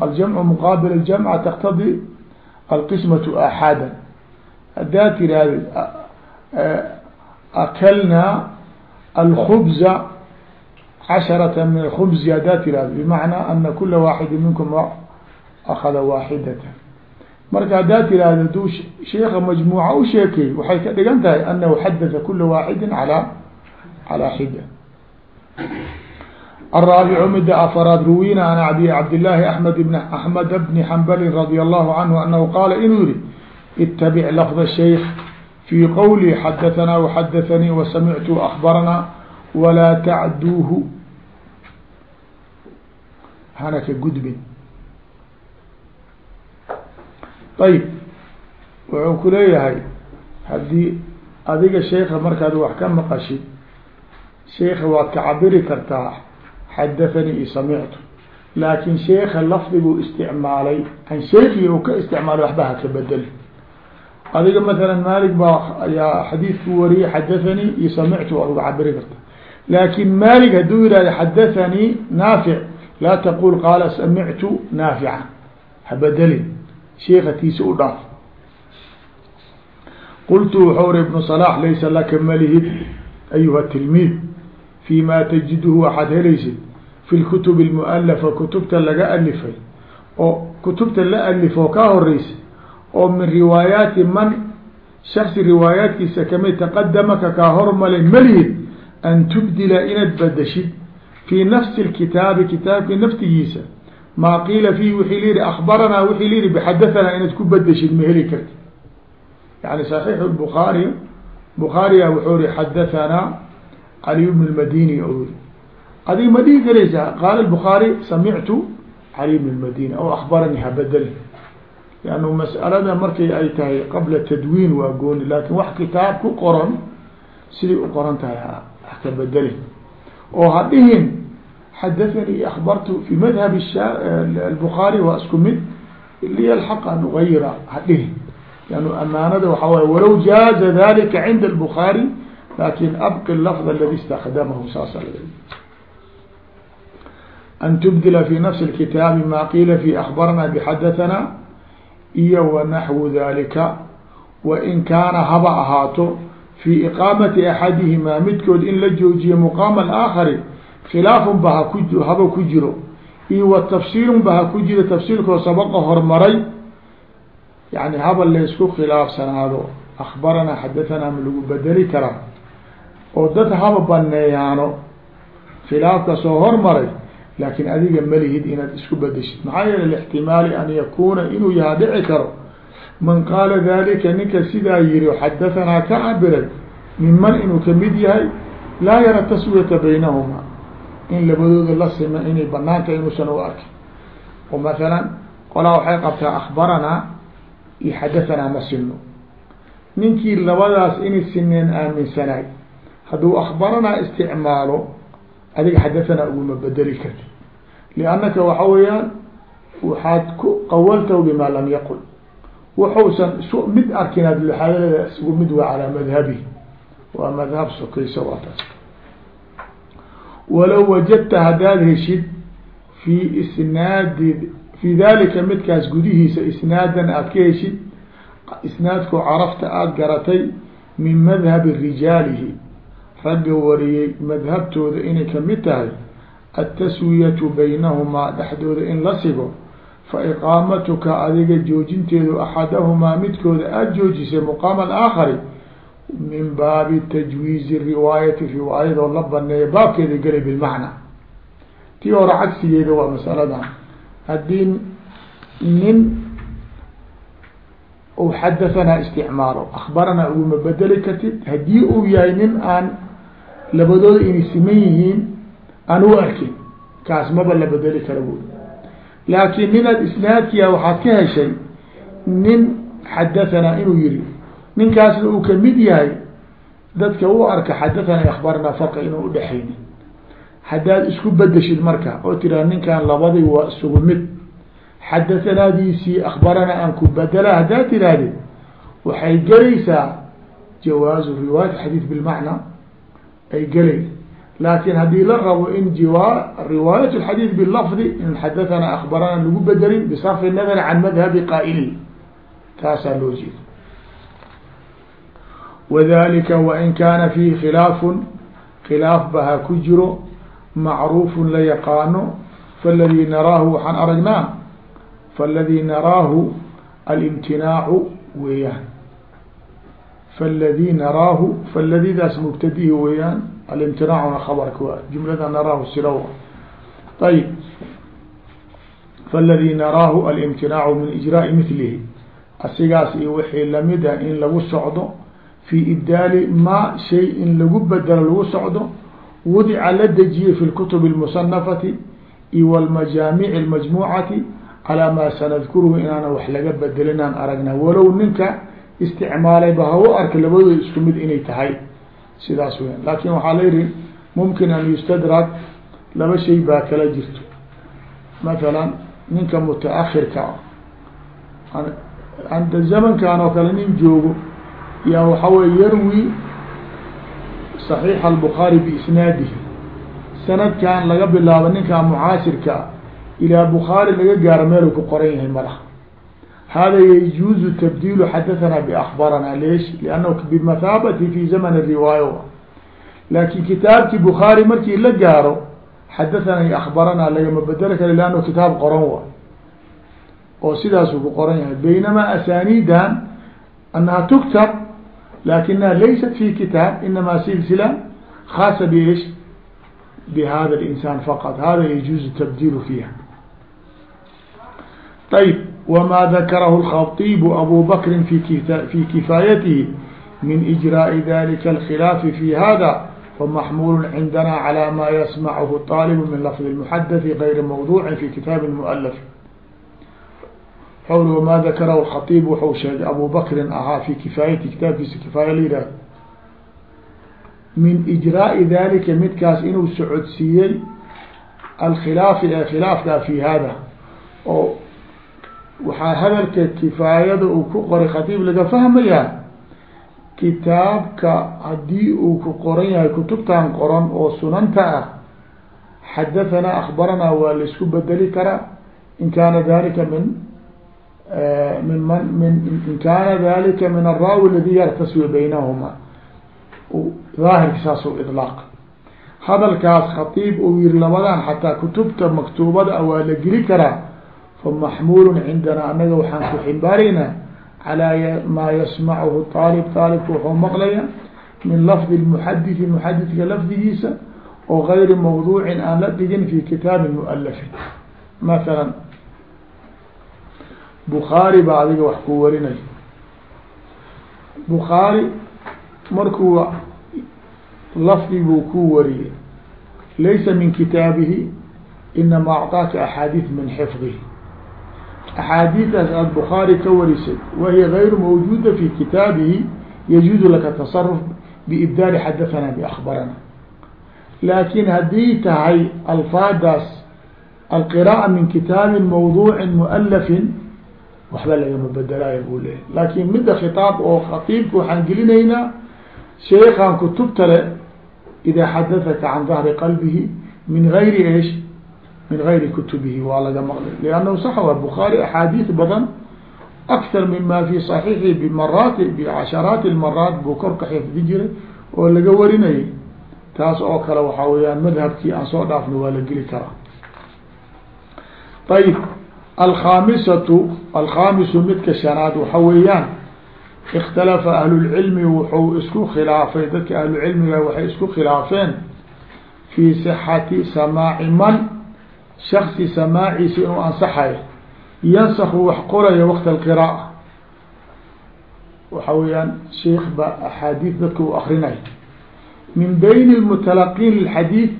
aljamcu muqaabil اljamca taqtadi alqismatu axaada haddaad tirahdid akalnaa alkhubza casharata min alkhubzi haddaad tirahdo bimacnaa ana kula waaxidi minkum akada waaxidata marka haddaad tirahdo haduu sheika majmuuca u sheekey waxay ka dhigan tahay anahu xadatha kula waaxidi alaa calaa xida الرابع mda afraad ruwina an abi cabdاللahi aحmed bn aحmed bni حmbli radي الlahu canhu anahu qaala inuu yihi itaبc lفظ الshayk fي qwlي xadaثnaa وxadaثnii وsamictu أخbarnaa walaa tacduuhu hana ka gudbin ayb wuxuu ku leeyahay haddii adiga sheeka markaad wax ka maqashid sheeka waad ka cabiri kartaa xadathanii i samictu laakin sheeka lafdiguu isticmaalay an sheekii u ka isticmaalay waxba haka bedel adiga masalan maalik baa ayaa xadiidku wariyey xadathanii i samictu waad uga cabiri kartaa laakin maalik hadduu yihahdo xadathanii naafic laa taqul qaala samictu naafica habedelin sheeka tiisa u dhaaf qultu wuxuu ri ibnu صلاح laysa laka malihid ayuha tilmiid fi ma tajidhu waxaad helaysid fi lkutub اlmualafa kutubta laga alifay oo kutubta la alifoo kaa horeysa oo min riwaayaati man shaksi riwaayaatkiisa ka mid taqadamaka kaa hormalay malihid an tubdila inaad badashid fii nafsi lkitaabi kitaabkii naftigiisa maa qiila fiihi wixii layihi akbaranaa wixii layihi bxadahanaa inaad ku badashid ma heli karti yani saxiixu bukaari bukhaariya wuxuu ri xadahanaa caliy bn lmadini o yiri adiga ma dhigi karaysaa? Qaala bukaari samictu caliy bn lmadini o akbarani habadali lannu mas'alada markay ay tahay qabla tadwiin waa gooni lakin wax kitaab ku qoran siday u qoran tahay haka bedeli oo ha dhihin xadathanii akbartu fi madhab الbخaarي waa isku mid liya الxaq an ugayira ha dhihin لأن أmاanada waxa wy walow jaaza ذalika عinda الbخاarي lakin abqi اللفظ اladي اsتkdamhu saasa an tbdila في nfس الkitaabi ma qiila في أخbarna bxadaثna iyo wanaxwu dalika wain kaana haba ahaato fii iqaamati axadihimaa midkood in la joojiyo muqaama alaakari khilaafun ba haku haba ku jiro iyo wa tafsiilun ba ha ku jiro tafsiilkoo sabaqa hormaray yani haba laysku khilaafsanaado. Akhbaranaa xadatanaa ma lagu bedeli karaa. Oo dad haba baneeyaano khilaafka soo hormaray laakin adiga malihid inaad isku bedeshid maxaa yeele lixtimaali an yakuuna inuu yahaa dhici karo. Man qaala dalika ninka sidaa yiri xadahanaa ka cabiray minman inuu ka mid yahay? Laa yara taswiyata baynahuma. In labadooda la sima inay banaanta inuusan u arkin. Oo masalan qolaa waxay qabtaa akbaranaa iyo xadahanaa ma sino ninkii labadaas inay sineen aaminsanaay. Hadduu akbaranaa isticmaalo adiga xadahanaa uguma bedeli karti. Liannaka waxa weeyaan waxaad ku qawaltahu bima lam yaqul. Wuxuusan isu mid arkin ad xaalada isgu mid waa calaa madhabi waa madhab sokayso waa walow wajadta haddaad heshid fi isnaadi fi dalika midkaas gudihiisa isnaadan aada ka heshid isnaadku carafta aada garatay min madhabi rijaalihi ragga wariyey madhabtooda inay ka mid tahay altaswiyatu baynahumaa dhexdooda in la sigo fa iqaamatuka adiga joojinteedu axadahumaa midkooda aada joojisay muqaama alaakhari min baabi tajwiizi riwaayati riwaayadoo la baneeya baabkeeda gelay bilmacna tii hore cagsigeeda waa masaladan haddii nin uu xadahanaa isticmaalo akbaranaa uguma bedeli kartid haddii uu yahay nin aan labadooda inay siman yihiin aan u arkin. Kaas maba la bedeli kara buuri laakiin ninaad isnaadkiya waxaad ka heshay nin xadahanaa inuu yihi ninkaasna uu ka mid yahay dadka u arka xadahanaa akhbarnaa farqa inuu udhexayni haddaad isku bedeshid marka oo tiraa ninkan labadii waa isugu mid. Xadathanaadiisii akhbarana aan ku bedela haddaad tirahdid waxay gelaysaa jawaazu riwaayat xadiid bilmacna ay gelay laakin haddii la rabo in riwaayat xadiid bilafdi in xadathana akhbarana lagu bedelin bisarfi nadar can madhabi qaa'ili taasaa loo jeeda wadalika wain kaana fiihi khilaafun khilaaf ba ha ku jiro macruufun la yaqaano faladii naraahu waxaan aragnaa faladii naraahu alimtinaacu weeyaan faladii naraahu faladidaas mubtadihi weeyaan alimtinaacuna khabarka waa jumlada naraahu silow ayib faladii naraahu alimtinaacu min ijraai milihi asigaas iyo wixii lamid ah in lagu socdo fi ibdaali ma shay in lagu bedelo lagu socdo wadica la dejiyey fi lkutub اlmusanafati iyo wاlmajaamic اlmajmucati calaa maa sanadkuruhu inaana wax laga bedelinaan aragnaa walow ninka isticmaalay ba haw arka labadooda isku mid inay tahay. Sidaas weyaan laakin waxaa la layihi mumkin an yustadrak laba shay baa kala jirto. Mathalan ninka mutaahirka ah anta zamankan oo kale nin joogo yaa waxa weye yarwi صaxiix albukhaari biisnaadihi. Sanadkan laga bilaabo ninkaa mucaasirkaa ilaa bukhaari laga gaaro meelu ku qoran yahay malaha hada yjuuzu tabdiilu xadahanaa biakbaranaa leesh liannahu bimathaabati fi zaman riwaayo laakiin kitaabkii bukhaari markii la gaaro xadahanaa iyo akbaranaa lagama bedelo kale liannahu kitaab qoran waay oo sidaasuu ku qoran yahay baynamaa asaaniidan annaha tuktab laakinaha laysat fi kitaab inamaa silsila khaasa biish bihada linsaan faqat hada yajuuzu tabdiilu fiiha ayib وma ذakrh الخطيب أbو بكر في كفاayته من إجراء ذلika الخلاaf في hذا فمحmول عndنا على ma يسمعه الطالب من لفظ المحdث غyr موضوع في kitاab مؤلف xwl ma dakrhu الkhaطيb wuxuu sheegay abu bakrin ahaa fi kifaayati kitaabkiisa kifaaya la yihahdo min إجrاءi dalika midkaas inuu socodsiiyey alkhilaafi ee khilaafka fi hada oo waxaa hadalka kifaayada uu ku qoray khatiib laga fahmayaa kitaabka haddii uu ku qoran yahay kutubtan qoran oo sunanta ah xadathana akbarana waa la isku bedeli karaa in kaana dalika min min man min in kaana dalika min araawi aladi yartaswi baynahuma. Daahirka saas ilaaq hadalkaas khatiib uu yihi labadan xataa kutubta maktuubada waa la geli karaa famaxmuulu cindana anaga waxaan ku ximbaaraynaa calaa maa yasmacuhu aalib aalibka wuxuu maqlaya min lafdi muxadidi muxadidka lafdigiisa oo gayri mawduucin aan la dhigin fi kitaabi mualafin mathalan bukhaari baa adiga wax ku warinay bukhaari markuu lafdi buu ku wariyey. Laysa min kitaabihi inama acطaaka axaadiid min xifdihi axaadiidaas aada bukhaari ka warisay wahiya gayru mawjuuda fi kitaabihi yajuuzu laka tasaruf biibdaali xadathana biakbarana laakin haddii tahay alfaadaas alqiraa'a min kitaabin mawduucin mualafin waxba lagama bedelaayo buu leeyahy laakin midda khitaab oo khatiibka waxaan gelinaynaa sheekan kutubta le idaa xadathaka can dahri qalbihi min gayri esh min gayri kutubihi waa laga maqlay liannahu sax waa bukhaari axaadiis badan akthar mima fi صaxiixi bimaraati bicasharaati lmaraat buu korka xifdi jiray oo laga warinayay taas oo kale waxaa weyaan madhabkii aan soo dhaafno waa la geli karaa ayib alkhaamisatu alkhaamisu midka shanaad waxa weeyaan ikhtalafa ahlulcilmi wuxuu isku khilaafay dadka ahlucilmiga waxay isku khilaafeen fii sixati samaaci man shaksi samaaciisa inuu ansaxayo yansaku wax qoraya waqt alqira'a waxa weeyaan sheikh ba axaadiis dadka u akrinay min bayn lmutalaqiin lilxadiid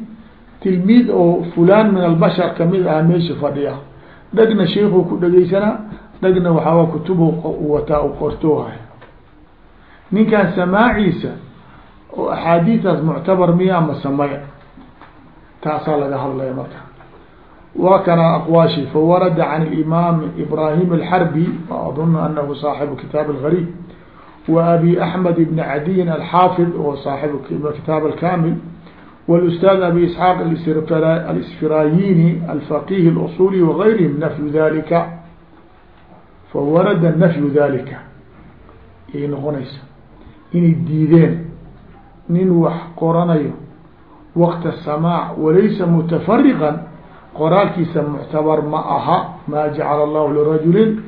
tilmiid oo fulaan min albashar ka mid ah meesha fadhiya. Dhegna sheikuu ku dhegeysanaa dhegna waxaaa kutub wataa u qortoohay ninkaan samaaciisa oo axaadiistaas muctabar miya ama samaya taasaa laga hadlaya marka wa kana aqwaashi fawarada can imaam ibrahim alxarbi adun anahu saaxibu kitaab algariib wa abi axmed ibn cadiyin alxaafid oo saaxibu kitaab alkamil wاlstaad abi isxaaq alisfirayini alfaqih اlusuli wagayrihim nafyu dalika fawarada nafyu dalika ayay noqonaysa inay diideen nin wax qoranayo waqta samaac walaysa mutafariqan qoraalkiisa muctabar ma aha maa jacala allahu lirajulin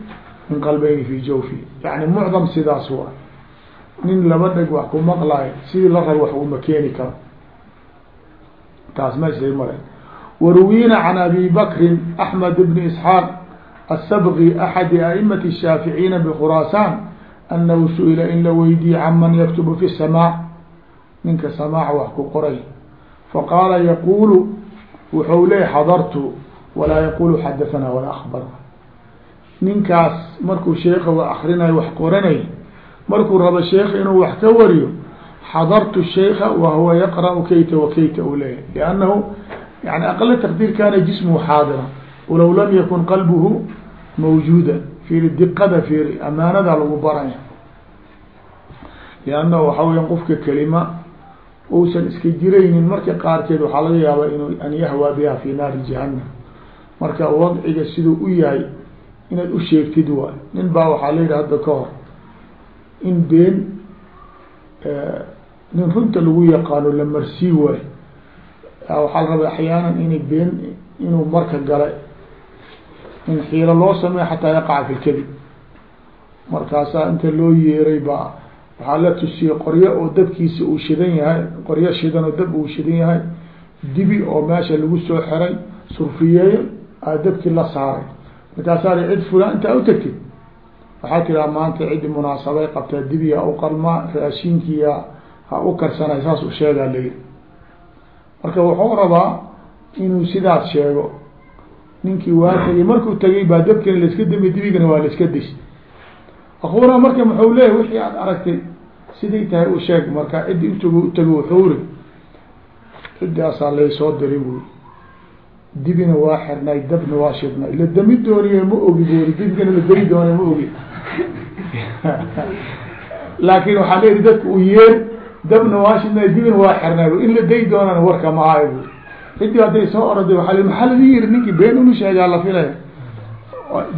min qalbayni fi jawfi. Yani mucdam sidaas waay nin laba dheg wax ku maqlaayo sidii la raba wax uma keeni karo. Taas meeshay male waruwiina can abi bakrin axmed ibni isxaaq asabqi axadi aimati shaaficiina bikhuraasaan annahu su'ila in la weydiiyey can yaktubu fi samaac ninka samaac wax ku qoray. Faqaala yaquulu wuxuu leeya xadartu walaa yaqulu xadaanaa walaa abarna ninkaas markuu sheeka wa akrinayo wax qoranay markuu rabo sheeka inuu wax ka wariyo xadartu sheika wa huwa yaqra' kayta wakayta u leeyahy liannahu yani aqala taqdiir kaana jismuhu xaadira walow lam yakun qalbuhu mawjuuda fiiri diqada fiiri amaanada lagu baraya. Liannahu waxaa weya qofka kelima uusan iska jiraynin. Marka qaarkeed waxaa laga yaaba inu an yahwى biha fi naari جahanam marka wadciga siduu u yahay inaad u sheegtid waay nin baa waxaa la yidhi hadda ka hor in been nin runta lagu yaqaano la marsii waayo waxaa la rabaa axyaanan inay been inuu marka galay in xiilo loo sameeyo xataa yaqaca fi lkadib markaasaa inta loo yeeray baa waxaa la tusiyey qoryo oo dabkiisa uu shidan yahay qoryo shidan oo dab uu shidan yahay dibi oo meesha lagu soo xiray surfiyeeyo aa dabkii la saaray. Markaasaa la cid fulaan intaa u tagtid waxaa tiraa maanta ciddi munaasabay qabtaa dibi ha u qalmaa raashinkiya ha u karsanay saas u sheegaa layiri marka wuxuu rabaa inuu sidaas sheego ninkii waa tagay markuu tagay baa dabkina laiska dami dibigana waa laiska dish akuuna marka muxuu leeyahy wixii aad aragtay siday tahay u sheeg marka ciddi utag utago wuxuu ri ciddaasaa laysoo diray buuri dibina waa xirnay dabna waa shidnay. La dami dooniye ma ogi buuri dibigana la dami dooniye ma ogi. *laughs* Laakin waxaa leyihi dadka u yeer dabna waa shidnay dibina waa xirnay in la day doonana warka ma ahay buuri ciddii hadday soo orada waa l maxaa ladin yiri ninkii been unu sheegaa la filaya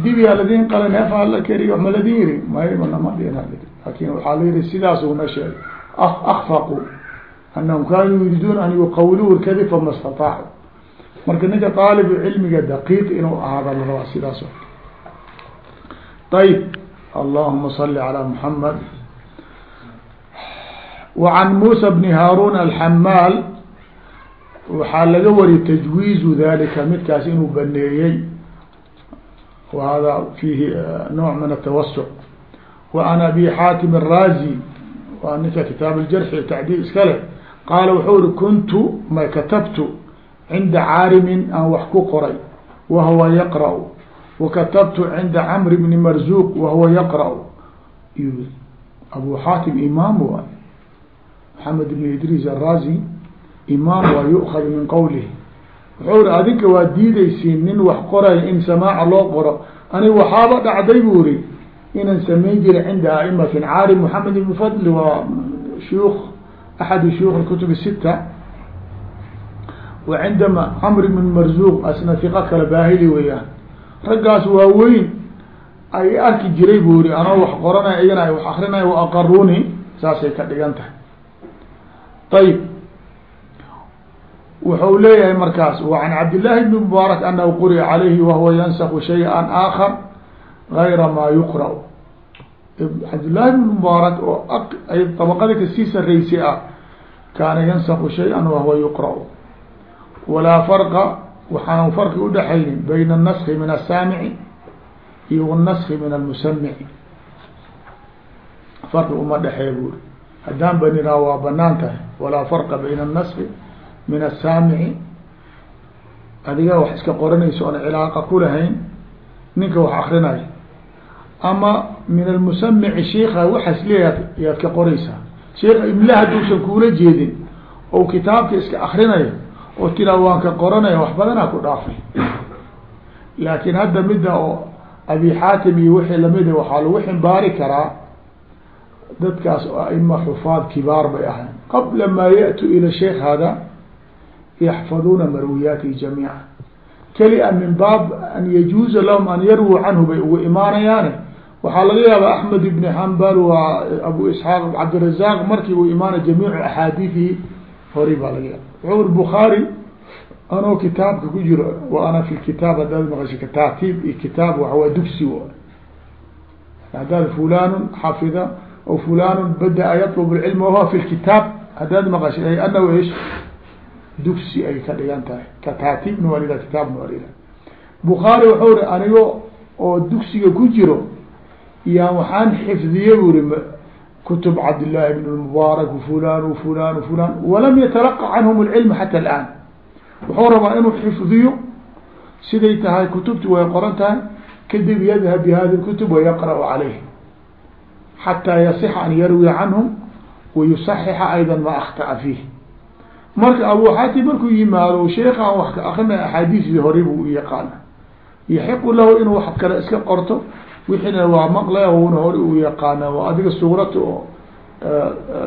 dibiyaa ladin qala neefaa la keriy ma ladin yiri? Maymama dhin laakin waxaa la yihi sidaasuna sheegay akfaqu anahum kaanuu yuriiduuna an yuqawiluu lkadib fama stataacu marka ninka daalibu cilmiga daqiiq inuu ahaada la rabaa sidaas ayb allahuma sali calى muxamed wacan muusa bni haarun alxamaal waxaa laga wariyay tajwiizu dalika midkaas inuu baneeyey fiihi nooc min atawasuc wa an abi xaatim araazi waa ninka kitaab aljarxi tacdiil iska leh qaala wuxuu iri kuntu ma katabtu cinda caarimin aan wax ku qoray yaqra' wakatabtu cinda camr bni marzuuq wahuwa yaqra' abu xaatim imaam waay maxamed ibn idriis araazi imaam waa yu'kad min wuxuu iri adinka waa diidaysiin nin wax qoraya in samaaca loo qoro. Aniga waxaaba dhacday buu iri inaan samayn jiray cinda aimatin caarim moxamed ibn fadli waa shuyuuk axadu shuyuuk kutub sita wa cindama camr ibn marzuuq asna hiqa kale baahili weeyaan. Raggaas waaweyn ay arki jiray buu iri anoo wax qoranaya iyagana ay wax akrinaya wa aqaruni saasay ka dhigan tahay. Ayib wuxuu leeyahay markaas wa can cabdillaahi bni mubaarak anahu quri'a calayhi wahuwa yansaku shay-an aakhar gayra maa yuqra' cabdillaahi bni mubaarak oo ay dabaqada ka sii sarreysay ah kaana yansaku shay-an wahuwa yuqra' walaa farqa waxaan farqi udhaxaynin bayna anaski min asaamici iyo wanaski min almusamici farqi uma dhexee buuri haddaan banirah waa bannaan tahay. Walaa farqa bayna anaski min aلsaamici adiga wax iska qoranayso oon cilaaqa kulahayn ninka wax akrinayo ama min almusamici sheika waxaas leeyaha yaad ka qoraysaa. Sheika imla hadduusan kuula jeedin. Oo kitaabka iska akrinayo oo tiraa waan ka qoranaya wax badanaa ku dhaafay. Laakiin hadda midda oo abi iyo wixii lamida waxaa lagu ximbaari karaa dadkaas aima xufaad kibaar bay ahayn. Qabla maa ya'tuu ila sheikh hada yaxfaduuna marwiyaatihi jamiica keli-a min baab an yajuuza lahum an yarwuu canhu bay ugu imaanayaane waxaa laga yaabaa axmed ibni xambal waa abu isxaaq cabdirazaq markii uu imaanay jamiicu axaadiidihi hori baa laga yaaba uri bukhaari anoo kitaabka ku jiro wa ana fi kitaab haddaad maqasho taatiib iyo kitaab waxawaa dugsi haddaad fulanun xafida o fulanun bada-a yatlub lcilm wahuwa fi lkitaab haddaad maqasho ay anahu ish dugsi ay ka dhigan tahay. Ka taatiibna waa lida kitaabna waa lida bukhaari wuxuu ri anigo oo dugsiga ku jiro yaa waxaan xifdiye buri kutub cabdillaahi bn mubaarak fulan fulan fulan walam yatalaqa canhum lcilm xata alaan. Wuxuu rabaa inuu xifdiyo siday tahay kutubti way qoran tahay kadib yadhab bi hadi kutub wayaqra' calayh xataa yasixa an yarwiya canhum wayusaxixa ayda ma akhta'a fiih marka abu xaatim markuu yimaado sheekaan wax ka akrina axaadiisdii hore buu u yaqaana yaxiqu lahu inuu wax kale iska qorto wixiina waa maqlay una hore u yaqaana waa adiga suurata oo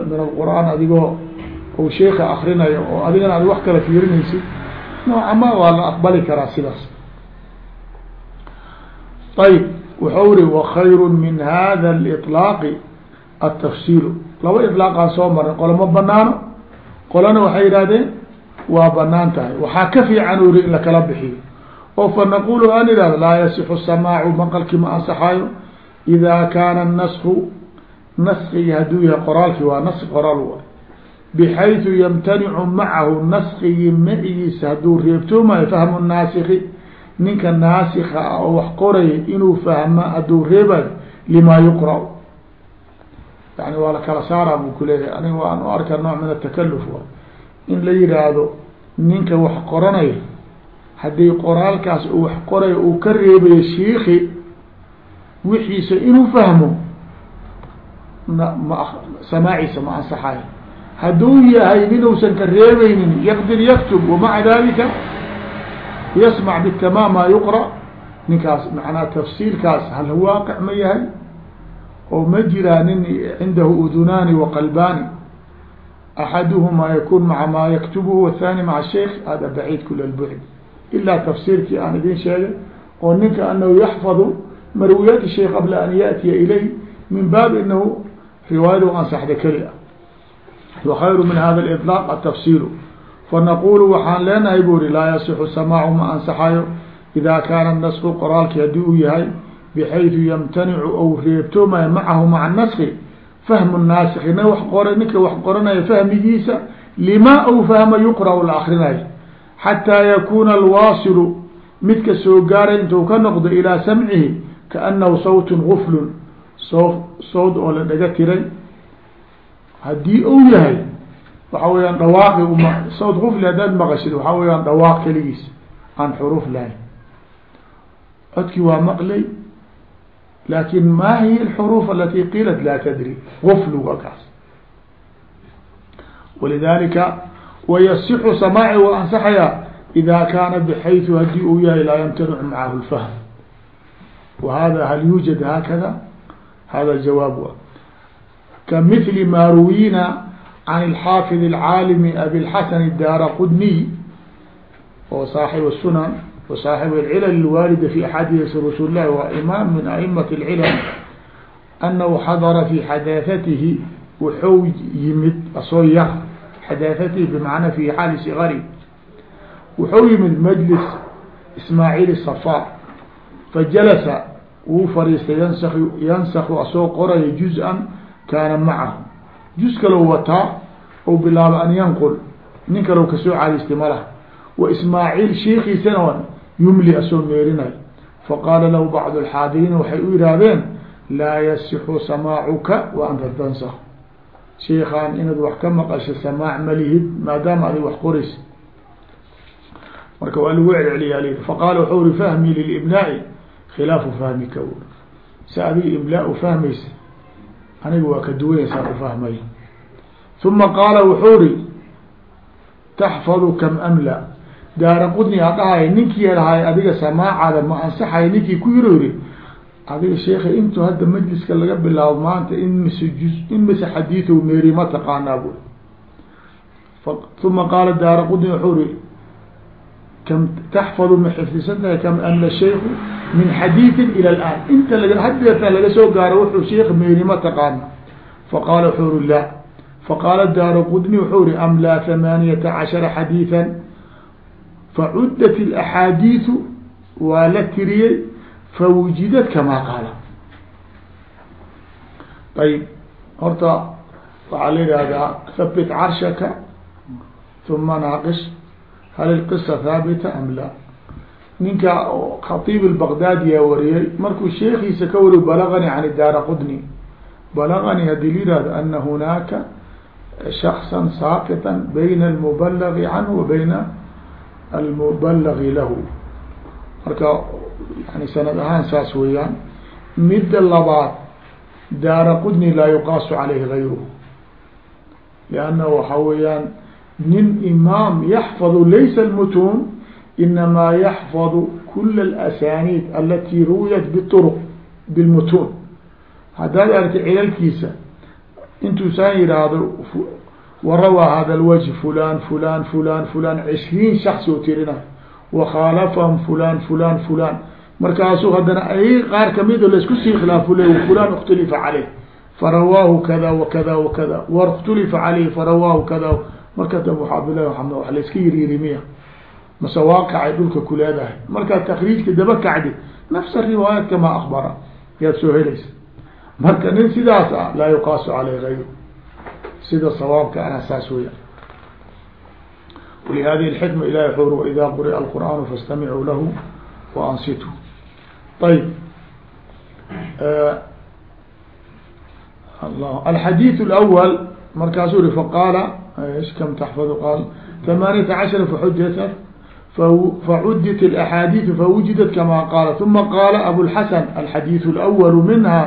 min alqur'aan adigoo ou sheeka akrinayo oo adigana ad wax kala fiirinaysid. Noocama waa la aqbali karaa sidaas. Ayb wuxuu ri wakayru min hada liطlaaqi atafsiilu laba iطlaaqaan soo maray qolama banaano qolana waxay yihahdeen waa bannaan tahay. Waxaa ka fiican u yihi in lakala bixiyo. Oo fa naqulu aan ihahdo laa yasixu samaacu maqalkii ma ansaxayo ida kaana nasku naskigi hadduu yahay qoraalkii waa naski qoraal wa bxayثu ymtanicu macahu naskigii macigiisa hadduu reebtoomayo fahmu naasiki ninka naasika ah oo wax qoraya inuu fahma hadduu reebayo lima yuqra' yani waa la kala saaraa buu kuleeyahay aniga waan u arkaa nooc min atakaluf in la yihaahdo ninka wax qoranaya haddii qoraalkaas uu wax qorayo uu ka reebayo shiiki wixiisa inuu fahmo ma samaaciisa ma ansaxayo. Hadduu yahay ninuusan ka reebaynin yaqdir yaktub wamaca dalika yasmac bitamaam maa yuqra. Ninkaas macnaa tafsiilkaas hal waaqic ma yahay oo ma jiraa nin cindahu udunaani waqalbaani axaduhmaa yakun maca maa yaktubuhu wathani maca sheikh hada baciid kula lbucd ilaa tafsiirkii aan idin sheegay oo ninka anahu yaxfadu marwiyaati sheikh qabla an yaأtiya ilay min baabi inahu riwaayadu ansaxda keli a wakayru min hada liطlaaq atafsiilu fanaqulu waxaan leenahay bu uri laa yasixu samaacu ma ansaxayo ida kaana nasku qoraalkii haddii uu yahay bxayثu ymtanicu ou reebtoomayo macahu maca naski fahmu naasiki nin wa qora ninka wax qoranaya fahmigiisa lima ou fahma yuqra' la akrinayo xataa yakuna alwaasilu midka soo gaaray intuu ka noqdo ilaa samcihi kaanahu sawtun guflun so sawd oo la dhaga tiray haddii uu yahay waxa weyaan dhawaaqi uma sawt gufli haddaad maqashid waxaa dhawaaq keligiis aan xuruuf lahayn codkii waa maqlay laakin ma hiy alxuruuf alati qiilat laa tadri gufluga kaas walidalika wayasixu samaaci wa ansaxaya ida kaana bxayثu hadii uu yahay laa yamtanicu macahu lfahm wa hada hal yuujad haakada hada jawaab kamثli ma ruwina can اlxaafid اlcaalimi abi اlxasan الdaara qudniy oo saaxib الsunan وصاaحب العلل الواaردة في أحاديث رsuل الlah waa imaam min أئمة العلم أنhu xadra في xadاثaته wuxuu yimid asoo yar xadاثaته بمعنى في xaal صغr wuxuu yimid mجلس إسmاعيل الصفاr faجلسa wuu fariistay ynsk asoo qoraya جuزءا kaana macahu جuز kalo wataa ou bilaabo an ynqل nin kalo kasoo cadaystay malh وإسmاعيل shiikiisana yumli asoo meerinay. Faqaala lahu bacd اlxaadiriin waxay u yihaahdeen laa yasixu samaacuka. Wa anta tansa shiikaan inaad wax ka maqasho samaac malihid maadaama adig wax qoraysa marka waa lagu celceliyaa li faqaala wuxuu uri fahmi lilibnaa'i. Khilaafu fahmika si adiga imlaa u fahmaysa aniga waa ka duwanyasaan u fahmay uma qaala wuxuu ri taxfadu kam amla daara qudni a dhahay ninkii lahay adiga samaacada ma ansaxay ninkii ku yiro yiri adiga sheeka intu hadda majliska laga bilaabo maanta in mise juz in mise xadiiu meeri ma taqaanaa bu uma qaala daara qudni wuxuu ri kam taxfadu ma xifdisan tahay kam amla shayku min xadiiin ila alaan. Inta laga hadeerta laga soo gaaro wuxuu sheek meeri ma taqaana faqaala wuxuu ri la. Faqaala daara qudni wuxuu ri amlaa hamaaniyata cashara xadiiثa facuddat اlaxaadiiثu waa la tiriyey fawujidad kamaa qaala ayb horta waxaa la yihahdaa habit carshaka uma naaqish hal ilqisa haabita am la ninka khatiib albaqdaadiyaa wariyey markuu sheekiisa ka wariy balagani can daara qudni balagani haddii la yihahdo ana hunaaka shaksa saaqita bayna almubalagi canhu wa bayna almubalagi lahu. Marka yani sanad ahaan saas weeyaan midda labaad daara qudni laa yuqaasu caleyhi gayruhu. Liannahu waxa weeyaan nin imaam yaxfadu laysa almutuun inamaa yaxfadu kula alasaniid alati ruwiyat bituruq bilmutuun. Haddaad aragta cilalkiisa intuusaan yidhaahdo warawaa hada lwajh fulan fulan fulan fulan cishriin shaksi oo tirina wakhaalafahum fulan fulan fulan markaasuu haddana ay qaar kamido laiskusii khilaafo le fulan ikhtalifa caleyh farawaahu kada wakada wakada waikhtalifa caleyh farawaahu kada marka dambe waa abdillahi amed wa layska yiriiri miya mase waaqacay dhulka kuleedahay markaa takriijka daba kacdi nafsa riwaayaat kamaa akbara yaad soo helaysa marka nin sidaas ah laa yuqaasu caleyh ayru sida sawaabka ana saas weya walihadihi اlxikma ilahi xur waida quri'a alqur'aan faاstamicuu lahu waansituu ayb alxadiiث اlأwl markaasuu ri faqaala kam taxfad qaal ثamaaniyata cashra faxujata facudit اlaxaadiiث fawujidat kama qaala uma qaala abulxasan alxadiiث اlأwl minha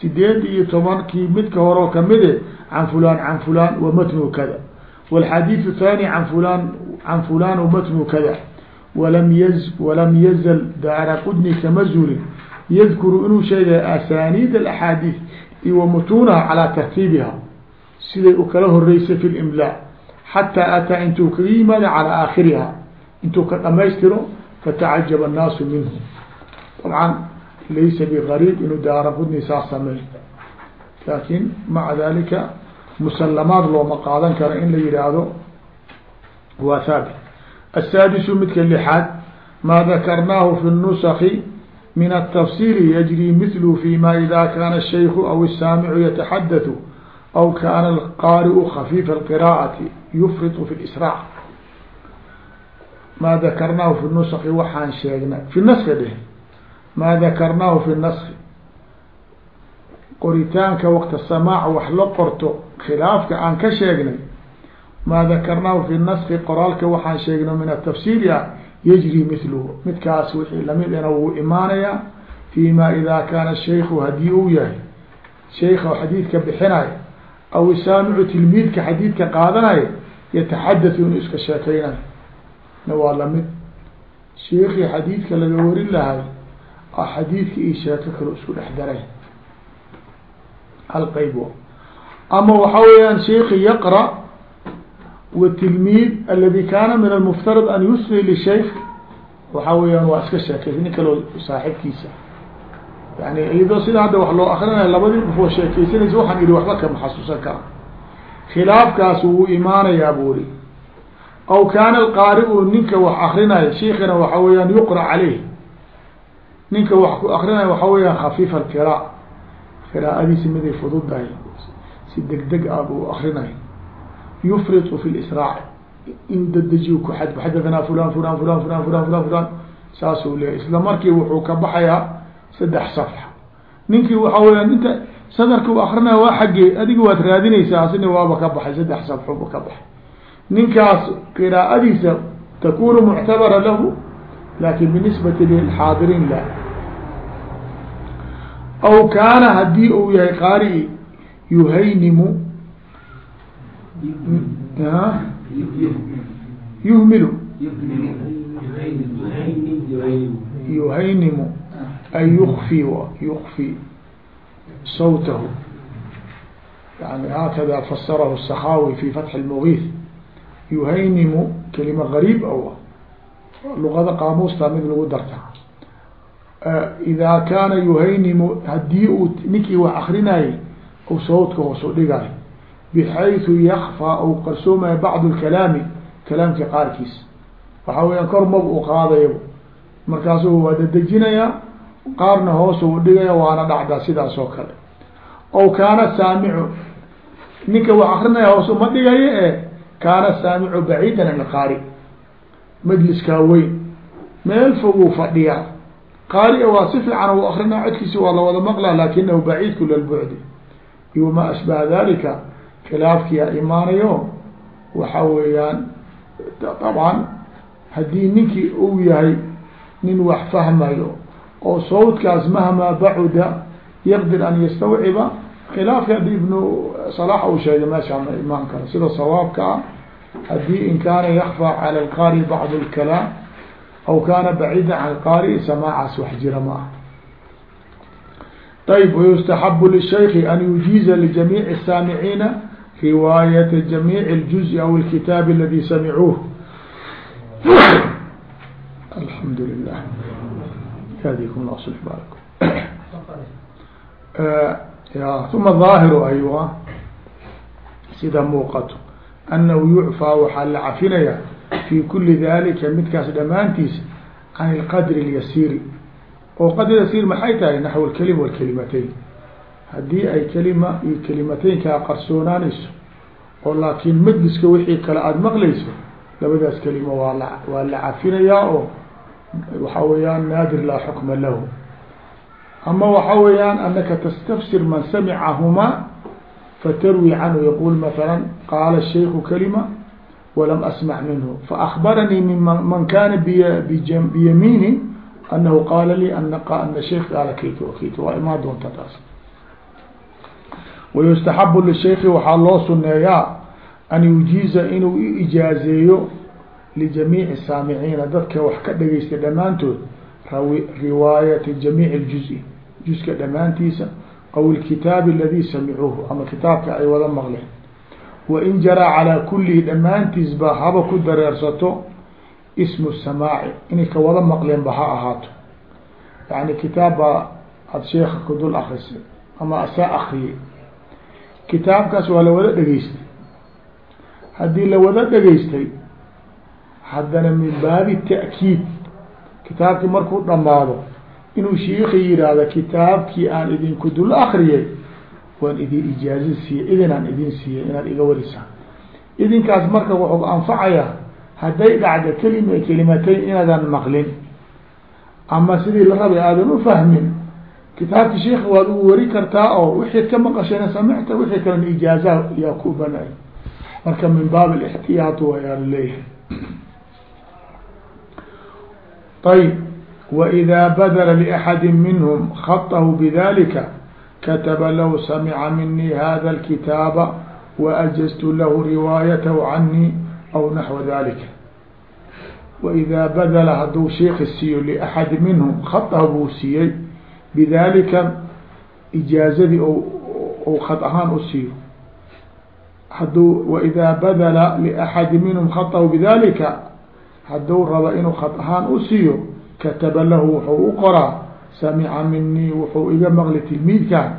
sideed iyo tobankii midka horeo kamide can fulan can fulan wamatnu kada wاlxadiiث الthani an fulan can fulan wamatnu kada walam yz walam yazl daara qudni kama zulin yadkuru inuu sheegay asaniid اaxaadiiث iyo wamutunaha calى tartiibiha siday u kala horeysay fi اlimlaa xataa ataa intuu kaga yimaada calى aakhiriha intuu ka dhamaystiro fatacajab الnaasu minhu dabcan laysa bgariib inuu daara qudni saa sameey laakin maca dalika musalamaad looma qaadan karo in la yihaahdo waa haabit asaadisu midka lixaad maa dakarnaahu fi nusaki min atafsiri yajri milu fi ma ida kana shayku aw saamicu yataxadatu aw kana alqaariu khafiifa alqira'ati yufritu fi lisraac maa dakarnaahu fi nusaki waxaan sheegnay fi naski dheh maa dakarnaahu fi naski qoritaanka waqta samaac wax la qorto khilaafka aan ka sheegnay maa dakarnaahu fi naski qoraalka waxaan sheegnay min atafsiiri ah yajri mithluhu. Midkaas wixii lamidana wuu imaanayaa fi ma ida kaana shayku haddii uu yahay shayka xadiidka bixinayo aw saamicu tilmiidka xadiidka qaadanayo yataxadatu inuu iska sheekeynayo na waa la mid sheikii xadiidka laga warin lahay xadiidka iyo sheeko kale isku dhex daray hal qeyb ama waxa weeyaan sheiki yaqra wtilmiid aladi kaana min almuftarad an yusri lishaykh waxa weeyaan waa iska sheekeysa nin kaloo saaxibkiisa yani iyadoo sida hadda wax loo akrinayo labadii qofoo sheekeysanaysa waxaan ihi waxba kama xasuusan kara. Khilaafkaas wuu imaanayaa buri aw kaana alqaari-u ninka wax akrinayo sheikina waxa weeyaan yuqra caleyh ninka wax ku akrinayo waxa weeyaan khafiif alqira qiraa'adiisi miday fududahay si deg deg ah buu akrinayo yufritu fi lisraac in dadejiyu ku xadbo xadathana fulan fulan fulan fulan fulan fulan fulan saasuu leeyahy isla markii wuxuu ka baxayaa saddex safxa. Ninkii waxa weyaan inta sadarka u akrinaya waa xaggee adiga waad raadinaysaa asina waaba ka baxay saddex safxuba ka baxay. Ninkaas qiraa'adiisa takunu muctabara lahu laakiin binisbati lilxaadiriin la aw kaana hadii uu yahay qaari yuhaynimu yuhmilu yuhaynimu ay yukfi yukfi sawtahu yani hakada fasarahu الsakhawi fi fatxi اlmugiis yuhaynimu kelima gariib aw luqada qaamuusta mid lagu darta idaa kaana yuhaynimu haddii uu ninkii wax akrinayay ou sawdka hoos u dhigaayo bxayثu yakfaa ou qarsoomaya bacdu lkalaami kalaamkii qaarkiis waxaa weyaan kor mab uu qaadayo markaasu waa dadejinayaa qaarna hoos u dhigaya waana dhacdaa sidaas oo kale aw kaana saamicu ninka wax akrinaya hoos uma dhigayo ee kaana saamicu baciidan an qaari majliskaa weyn meel fog uu fadhiyaa qaariga waa si fiican u akrinaa codkiisi waa lawada maqla laakinahu baciid kula lbucdi iwamaa ashbaha dalika khilaafkiyaa imaanayo? Waxa weeyaan dabcan haddii ninkii uu yahay nin wax fahmayo oo sawtkaas mahmaa bacuda yaqdir an yastawciba khilaafka haddii ibnu salaax uu sheegay meeshaa ma imaan karo sida sawaabka ah haddii in kaana yakfaa cala alqaari bacdu lkalaam aw kaana baciida can qaari-i samaacaas wax jira ma ah ayb wayustaxabu lishayki an yujiiza lijamiici saamiciina riwaayata jamiici اljuzi aw alkitaab aladi samicuuh alxamdu lilah hadikum asl barak ya uma daahiru ayuha sida muuqato annahu yucfaa waxaa la cafinayaa fii kuli dalika midkaas dhammaantiisa can ilqadri اlyasiiri oo qadri yasiir maxay tahay? naxw lkalima walkalimatayn haddii ay kalima iyo kalimataynkaa qarsoonaanayso oo laakiin majliska wixii kale aada maqlayso labadaas kalima waa la waa la cafinayaa oo waxaa weeyaan naadir laa xukma lahu. Ama waxa weeyaan anaka tastafsir man samicahumaa fatarwi canhu yaqul maala qaala shayku kalima walam asmac minhu faakbaranii man kana biyamiini anahu qaala lii ana sheik qaala kayt kayt waa imaan doonta taas wayustaxabu lishayki waxaa loo suneeyaa an yujiiza inuu ijaazeeyo lijamiici saamiciina dadka wax ka dhegeysta dhammaantood riwaayati jamiic اljuزi juska dhammaantiisa aw ilkitaabi aladi samicuuhu ama kitaabka ay wada maqleen wain jaraa calaa kulihi dhammaantiisba haba ku dareersato ismu samaaci inay ka wada maqleen ba ha ahaato. Yani kitaab baa aada sheeka ku dul akrisay ama asaa akriyay kitaabkaas waa la wada dhegeystay. Haddii la wada dhegeystay haddana min baabi ta'kiid kitaabkii markuu dhamaado inuu shiiki yihahdo kitaabkii aan idinku dul akriyay waan idin ijaazi siiyey idinaan idin siiyey inaad iga warisaan idinkaas marka wuxuu anfacaya hadday dhacdo kelima kelimatayn inaadan maqlin. Ama sidii la rabay aadan u fahmin kitaabki sheikh waad ugu wari kartaa oo wixaad ka maqasheen samicta wixii kalena ijaaza yaa ku banay marka min baab alixtiyaat wayaa leeyahay. Ayb wa idaa badala liaxadi minhum khatahu bidalika kataba lahu samca minii hada اlkitaaba waajaztu lahu riwaayatahu canii aw naxwa dalika waidaa badala hadduu sheekhi siiyo liaxadi minhum khadaha buu siiyey bidalika ijaazadii ou khad ahaan u siiyo hadduu waidaa badala liaxadi minhum khadahu bidalika hadduu rabo inuu khad ahaan u siiyo kataba lahu wuxuu u qoraa samica minii wuxuu iga maqli tilmiidkan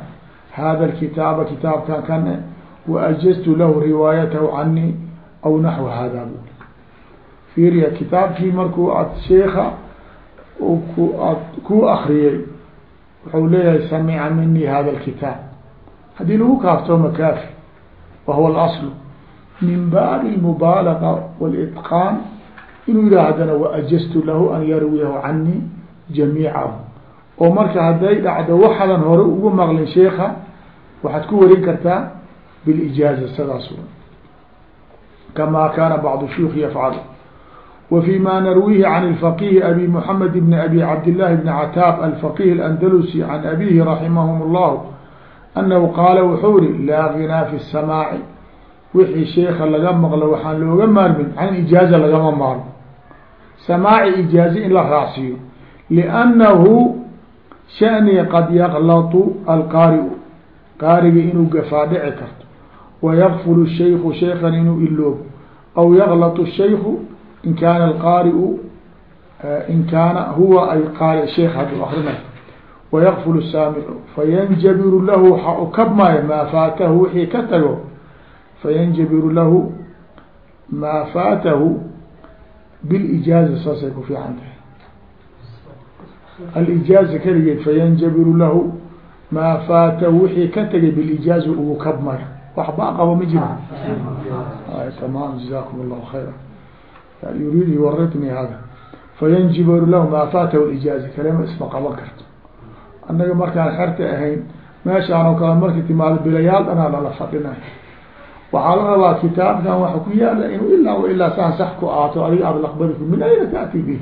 hada kitaaba kitaabkan kan waajaztu lahu riwaayatahu canii aw naxw hada bu fiiriya kitaabkii markuu ad sheika ku ad ku akriyey wuxuu leeyahay samica minii hada lkitaab haddii lagu kaaftoomo kaafi wahuwa اlaslu min baabi اmubaalaga wاlitqaan inuu yidhah haddana waajaztu lahu an yarwiyahu canii jamiicahu oo marka hadday dhacdo waxaadan hore ugu maqlin sheika waxaad ku warin kartaa bilijaaza sidaas kamaa kaana bacdu shuyukhi yafcalu. Wa fi ma narwiihi can اlfaqihi abi muxamed bn abi cabdillahi bni cataab alfaqih alandalusi can abihi raximahum اllahu anahu qaala wuxuu iri laa ginaa fi samaaci. Wixii sheika laga maqlo waxaan looga maarmin can ijaaza lagama maarmo. Samaaci ijaaze in la raacsiiyo lnahu shani qad yaklatu alqaariu qaariga inuu gafaa dhici karto wayakfulu shayku shaykan inuu iloobo aw yaklatu shayku in kaana alqaariu eh, in kaana huwa ayqaari sheikh hadduu akrinay wayakfulu saamicu fayanjabiru lahu waxaa u kabmaayo maa faatahu wixii ka tago fayanjabiru lahu maa faatahu bilijaaza saasay ku fiican tahay alijaaza keligeed fayanjabiru lahu maa faatahu wixii ka tagay bilijaaza ugu kabmaya waxba qabo ma jiro. Tamaam jazakum allahu khayra yuriid yuwaritni hada fayanjibaru lahu maa faatahu lijaaza kalema isma qaban karto. Annaga markaan xerta ahayn meeshaan oo kale marka timaado bilayaal dhanaa lala fadhinayo waxaa la rabaa kitaabkan waxa ku yaalla inuu ilaa ilaa saan sax ku aato adiga aada laqbadi ku min ayna taati bih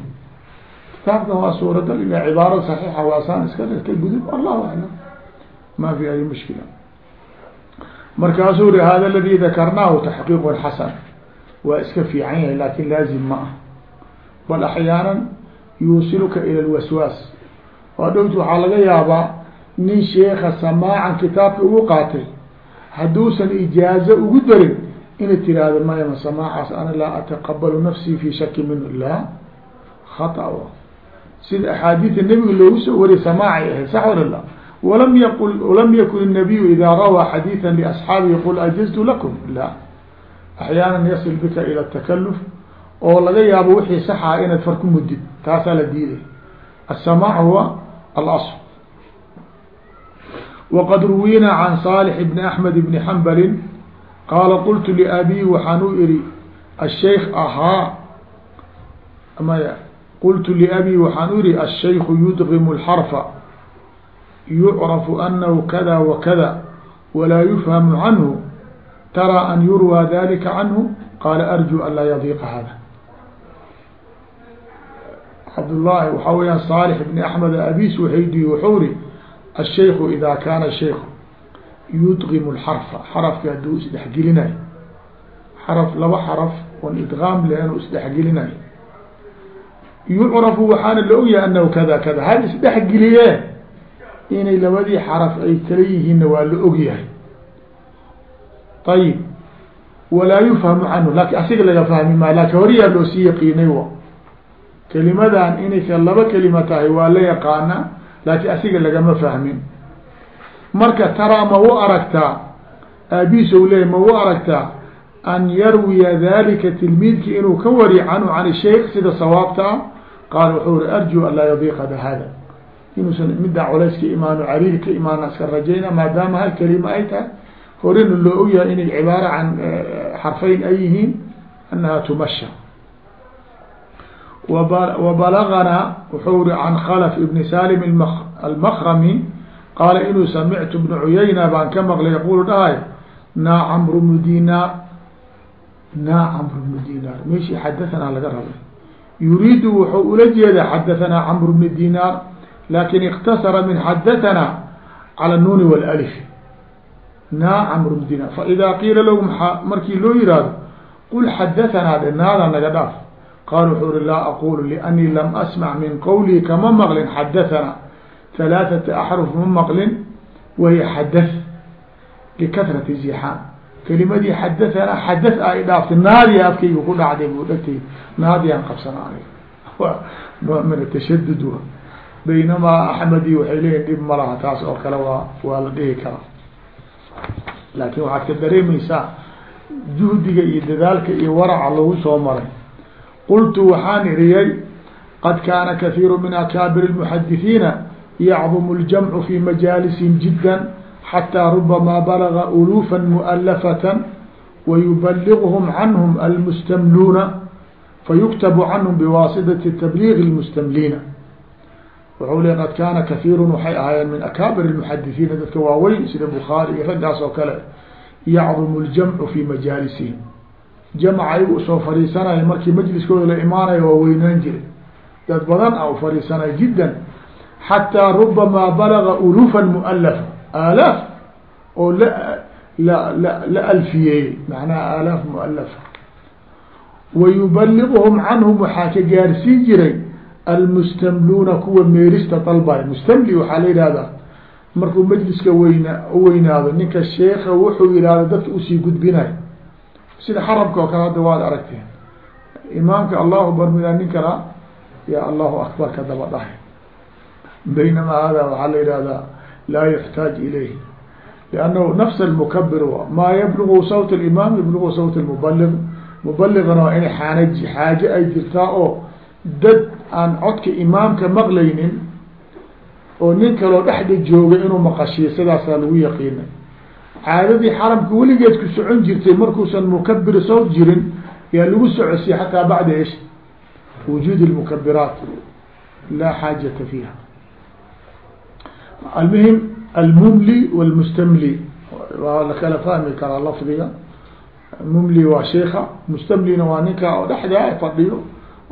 kitaabkan waa suuragal ila cibaaro saxiixa waa saan iska dhirtay gudub allahu aclam ma fi ay mushkila markaasuu ri hada aladi dakarnaahu taxqiiqun xasan waa iska fiican yahay laakiin laazim ma ah bal axyaanan yuusiluka ila lwaswaas waa dhowti waxaa laga yaabaa nin sheeka samaacan kitaabka ugu qaatay hadduusan ijaazo ugu darin inay tiraahdo mayama samaacaas ana laa sida axaadiida nebiga loogu soo wariyay samaacay ahayd sax wala la walam yaqul lam yakun الnabiyu ida rawaa xadiiثa liasxaabi yaqul ajaztu lakum la axyaana yasil bika ila takaluf oo laga yaabo wixii saxaa inaad far ku mudid taasaa la diiday aلsamaac huwa alasl waqad ruwina can صaalح bn axmed bni xambali qaala qultu liabii waxaan u iri ashaykh ahaa maya qultu liabii waxaan u yihi ashayku yudqimu lxarfa yucrafu anahu kada wa kada walaa yufhamu canhu taraa an yurwaa dalika canhu qaala arju an laa yadiiqa hada cabdullaahi waxaa weyaan saalix bni axmed abis waaydi wuxuu ri ashayku idaa kaana shayku yudqimu lxarfa xarafki hadduu isdhexgelinayo xaraf laba xaraf oon idqaam lahen u isdhexgelinayo yucrafu waxaana la ogyahay anahu kada kada hal isdhexgeliyee inay labadii xaraf ay kala yihiinna waa la ogyahay. Ayib walaa yufhamu canhu laakiin asiga laga fahmi maayo laakin horiyaa loo sii yaqiinay wa kelimadan inayka laba kelima tahay waa la yaqaana laakiin asiga lagama fahmin. Marka taraa ma u aragtaa aabisow leey ma u aragtaa an yarwiya dalika tilmiidki inuu ka wari canhu can sheikh sida sawaabta qaala wuxuu ri arjuu an laa yadiiqa hada inuusan middaa culays ka imaano cariiri ka imaana iska rajayna maadaama hal kelima ay tahay horena loo ogyahay inay cibaaro can xarfayn ay yihiin annaha tumasha wabalaganaa wuxuu ri can khalf ibni salim almakrami qaala inuu samictu bna cuyayna baan ka maqlay yaqulu dhahay naa camru bnu dinaar naa camru bnu dinaar meeshii xadahanaa laga rabay yuriidu wuxuu ula jeedaa xadahanaa camru bni dinaar lakin اktasara min xadahanaa calى الnuuni wاlأlif naa camru bn dinaar faإida qiila lahu maa markii loo yihahdo qul xadahanaa dhe naada naga dhaaf qaal wuxuu uri laa aqulu liأnii lam asmع min qowlii kama maqlin xadahanaa ثalaaثata axruf ma maqlin wahiy xadath likasrati zixaam kelimadii xadahanaa xadath a idhaaftay naadiya afkayga ku dhacday bu dhegtay naadiyaan qabsana nooc min atashadud baynamaa axmedi waxay leeyihiin dhib ma laha taas oo kale waa waa la dhihi karaa laakin waxaad ka dareemaysaa juhdiga iyo dadaalka iyo waraca lagu soo maray qultu waxaan iriyay qad kaana kahiiru min akaabir اlmuxadithiina yacdumu اljamcu fi majaalisihim jidda xataa rubamaa balaga uluufa mualafata wayubaliغhm canhm almustamluuna fayuktabu canhum biwaasitati tabliiq اlmustamliina wuxuu le qad kaana kahiirun waxay ahaayeen min akaabir اlmuxadithiina dadka waaweyn sida bukhaari iyo raggaas oo kale yacdumu اljamcu fi majaalisihim jamac ayagu usoo fadhiisanaya markii majliskooda la imaanayo waa weynaan jiray dad badan a u fadhiisanaya jiddan xataa rubamaa balaga ulufan mualafa aalaaf oo la la la alfiyeeyey macnaha aalaaf mualafa wayubaliغhum canhum waxaa ka gaarsii jiray almustamluuna kuwa meerista dalbay mustamli waxaa la yihahdaa markuu majliska weyna uweynaado ninka sheeka wuxuu yihahda dadka u sii gudbinay sida xaramka oo kale hadda waad aragteen imaamka allahu barmida ninkana ya allahu akbar ka daba dhahay baynamaa hada waxaa la yihahdaa laa yuxtaaj ilayh liannahu nafs almukabir maa yablugu sawt alimaam yablugu sawt lmubaliq mubaligana waa inay xaanaj xaaje ay jirtaa oo dad aan codka imaamka maqlaynin oo nin kaloo dhexda jooga inuu maqashiyo sidaasaa lagu yaqiinay caadadii xaramka weligeed ku socon jirtay markuusan mukabir sawt jirin yaa lagu socodsiye xataa bacda ish wujuud lmukabiraat laa xaajata fiiha almuhim almumli wlmustamli waa lakala fahmi karaa lafdiga mumli waa sheika mustamlina waa ninka oo dhexdaa fadhiyo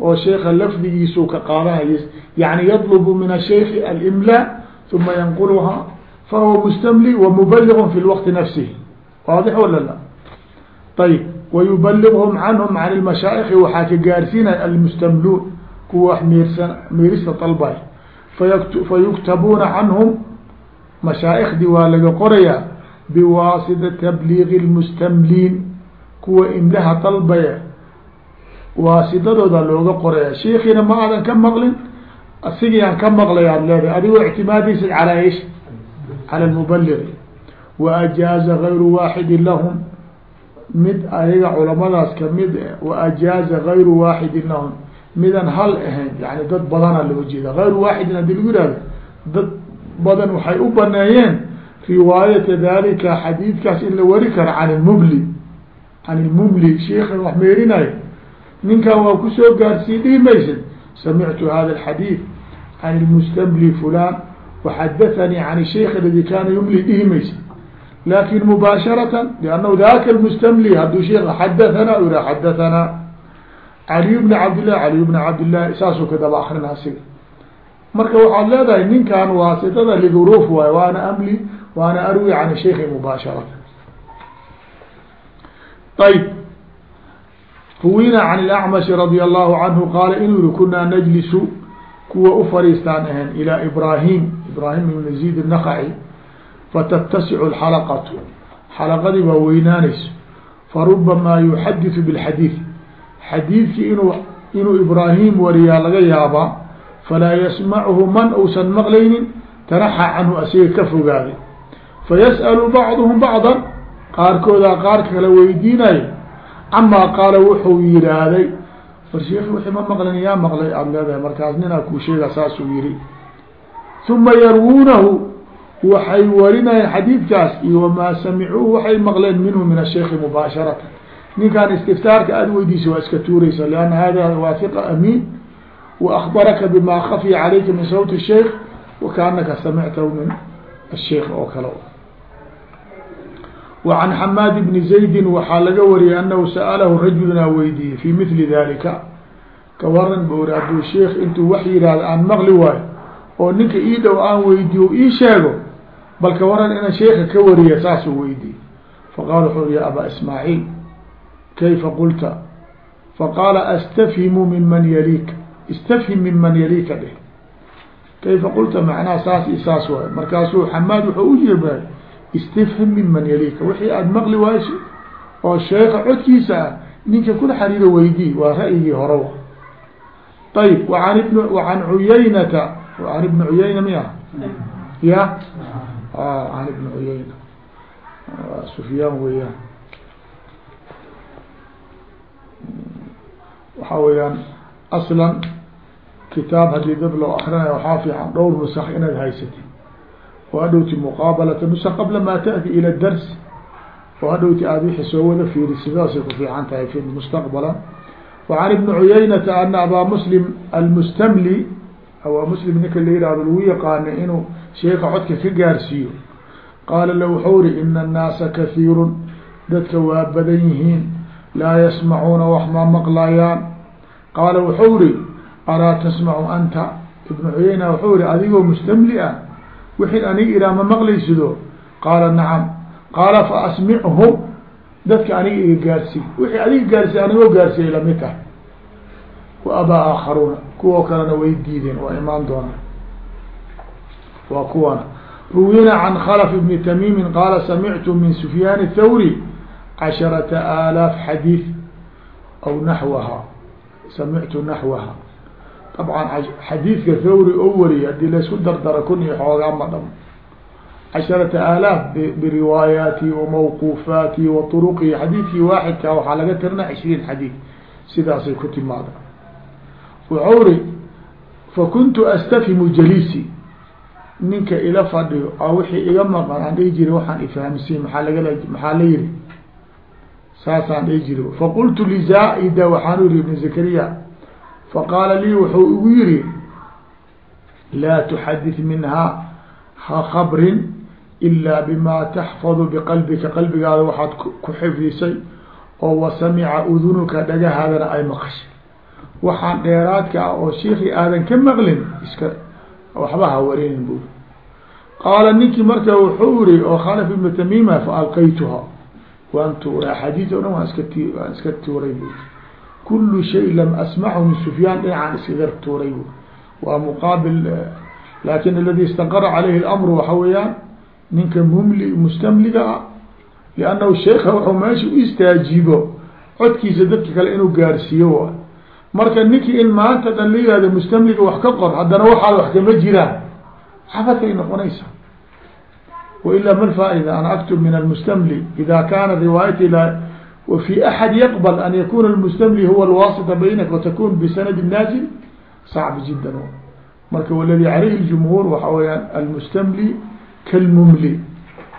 oo sheeka lafdigiisuu ka qaadanayo yani yadlubu min ashaykhi alimlaa uma yanquluhaa fahuwa mustamli wamubaliغ fi lwaqti nafsihi waadix wala la ayb wayubaliغhum canhum can lmashaa'iki waxaa ka gaarsiinaya almustamluun kuwa wax miirsan miirista dalbay fayuktabuuna canhum mashaa'ikdii waa laga qorayaa biwaasita tabliiqi lmustamliin kuwa imlaha dalbaya waasidadooda looga qoraya sheikiina ma aadan ka maqlin asigiyaan ka maqlayaad leedahay adigoo ictimaadaysid calaa ish cala lmubaliqi wa ajaaza gayru waaxidin lahum mid ayaga culamadaas ka mid wa ajaaza gayru waaxidin lahum midan hal ahayn yani dad badana loo jeeda gayru waaxidin haddii lagu yihahdo dad badan waxay u baneeyeen riwaayata dalika xadiidkaas in la wari karo can ilmubli can ilmumli sheikan wax meerinayo. Ninkan waa ku soo gaarsiin dhihi maysid samictu hada alxadiid can ilmustamli fulan waxadathanii can sheikh aladi kaana yumli dhihi maysid laakiin mubaasharatan liannahu daka lmustamli hadduu sheik xadathana ira xadathana caliy bni cabdillahi caliy bni cabdillahi saasuu ka daba akrin asiga. Marka waxaad leedahay ninkan waasitada liguruf waay waana amli waana arwi can sheikhi mubaasharatan ayb ruwina can lacmashi radia allahu canhu qaala inuu yihi kunaa najlisu kuwa u fadhiistaan ahayn ilaa ibrahim ibrahim ibn zid innaqaci fatattasicu lxalaqatu xalaqadii baa weynaanayso. Farubamaa yuxaditu bilxadiid xadiidkii inuu inuu ibraahim wariyaa laga yaabaa falaa yasmachu man uusan maqlaynin tanaxa canhu asiga ka fogaaday. Fayasأlu bacduhum bacda qaarkoodaa qaarka kala weydiinayo camaa qaala wuxuu yidhaahday war sheekhi wixii ma maqlin yaa maqlay aada leedahay markaas ninaa kuu sheega saasuu yihi uma yarwuunahu waxay warinayeen xadiidkaas iyo wamaa samicuu waxay maqleen minhu min asheikhi mubaasharatan ninkaan istiftaarka aada weydiisa waa iska tuureysa lianna hada waahiqa amiin wa akbaraka bima khafiya calayka min sawti sheikh wakaanaka samictahu min asheikh oo kale وعن حmاad بن زaيد waxaa laga wariyay أنhu sألhu rajulna weydiiyey في mثli ذalika kawaran bu ri aduu sheik intuu wax yihahdo aan maqli waayo oo ninka ii dhow aan weydiiyo ii sheego bal kawaran ina sheika ka wariya saasuu weydiiyey faqala wxuu ya abا ismاعيل kayfa qulta faqaala astafhimu min man yaliika istafhim min man yaliika dheh kayfa qulta macnaha saas iyo saas waayo markaasuu xamaad wuxuu u yimaayo istafhim min man yaliika wixii aada maqli waayso oo sheeka codkiisa ah ninka kula xariiro weydii waa ra'yigii horow ayb waan ibn an cuyaynata an ibn cuyayna miya ya an ibn cuyayna sufyaan weeyaan waxa weeyaan aslan kitaab haddii dad loo akrinaya waxaa fiican dhowr nusak inaad haysatid. Oo hadhowti muqaabalata nusak qabla maa taأti ila darsi oo hadhowti aad wixii soo wada fiiri sidaasay ku fiican tahay fi mustaqbala wacan ibni cuyaynata ana abaa muslim almustamli abaa muslim ninka la yihahdo lagu yaqaano inuu sheeka codka ka gaarsiiyo. Qaala la wuxuu uri ina annaasa kahiirun dadka waa badan yihiin laa yasmacuuna wax ma maqlayaan. Qaala wuxuu ri alaa tasmacu anta? Ibnu cuyeyna wuxuu ri adigoo mustamli ah wixii aniga iraa ma maqlaysido? Qaala nacam. Qaala fa asmichum dadka aniga iga gaarsiy wixii adiga gaarsiy anigoo gaarsiiyay la mid tahay wa abaa aakharuuna kuwo kalena way diideen waa imaan doonaa waa kuwana. Ruwina can khlf bni tamiimi qaala samictu min sufyaan الthawri casharata aalaaf xadiid aw naxwaha samictu naxwaha طabcan xadiidka thawri oo wariya haddii laysku dardara kun iyo xoogaa ma dhamo casharata aalaaf biriwaayaati wamawquufaati wa turuqi xadiidkii waaxidka waxaa laga tirina cishriin xadiid sidaasay ku timaada wuxuu ri fakuntu astafhimu jaliisi ninka ila fadhiyo a wixii iga maqan aan dhihi jiri waxaan ifahamsiin maaa lagala maxaa la yihi saasaan dhihi jiri. Faqultu lizaaida waxaan yihi ibn zakariya faqaala lii wuxuu igu yihi laa tuxadith minhaa ha khabrin ilaa bima taxfadu biqalbika. Qalbigaada waxaad ku xifdisay oo wasamica udunuka dhagahaadana ay maqashay. Waxaan dheeraadka ah oo shiikii aadan ka maqlin iska waxba ha warinin bu qaala ninkii marka wuxuu iri oo khalaf ibnu tamima faalqaytuha waan tuuray axaadiis o dhan waan iska t waan iska tuuray bu kulu shay lam asmachu min sufyaan dhinacaan iskaga tuuray bu waa muqaabil laakiin aladi istaqara calayhi اlamru waxa weeyaan ninka mumli mustamliga ah liannahu sheeka wuxuu meesha u istaajibo codkiisa dadka kale inuu gaarsiiyo waay marka ninkii in maanta dhan la yihahdo mustamliga ka qor haddana waxaad wax kama jiraan. Xabadkay noqonaysaa wailaa ma lfaa'ida an aktub min almustamli ida kana riwaayati وفي أحد يقبل أن يكون المستملي هو الواسطة بينك وتكون بسند نازل صعب جدا marka والذي عليه الجمهور waxa weyaan المستملي كالمملي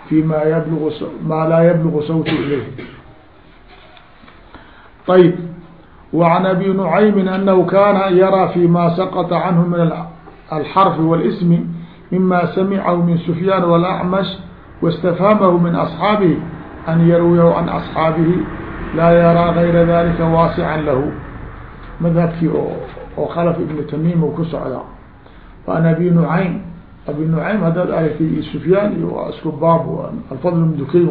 فيma يبلغ ma laa يبلغ صوت إليه طيب وعن أبي نعيم أنه كان يرى فيma سقط عنه من الحرف والاسم مما سمعه من سفيان والأعمش واستفهمه من أصحابه أن يرويه عن أصحاaبه laa yarىa غayra dalika waasعa lahu madhabkii oo khlف iبن تmيm ku socda وan abi نuعaym abi نuعaym haddaad aragtay سfyaan iyo waa isku baab alfضل بن dukayn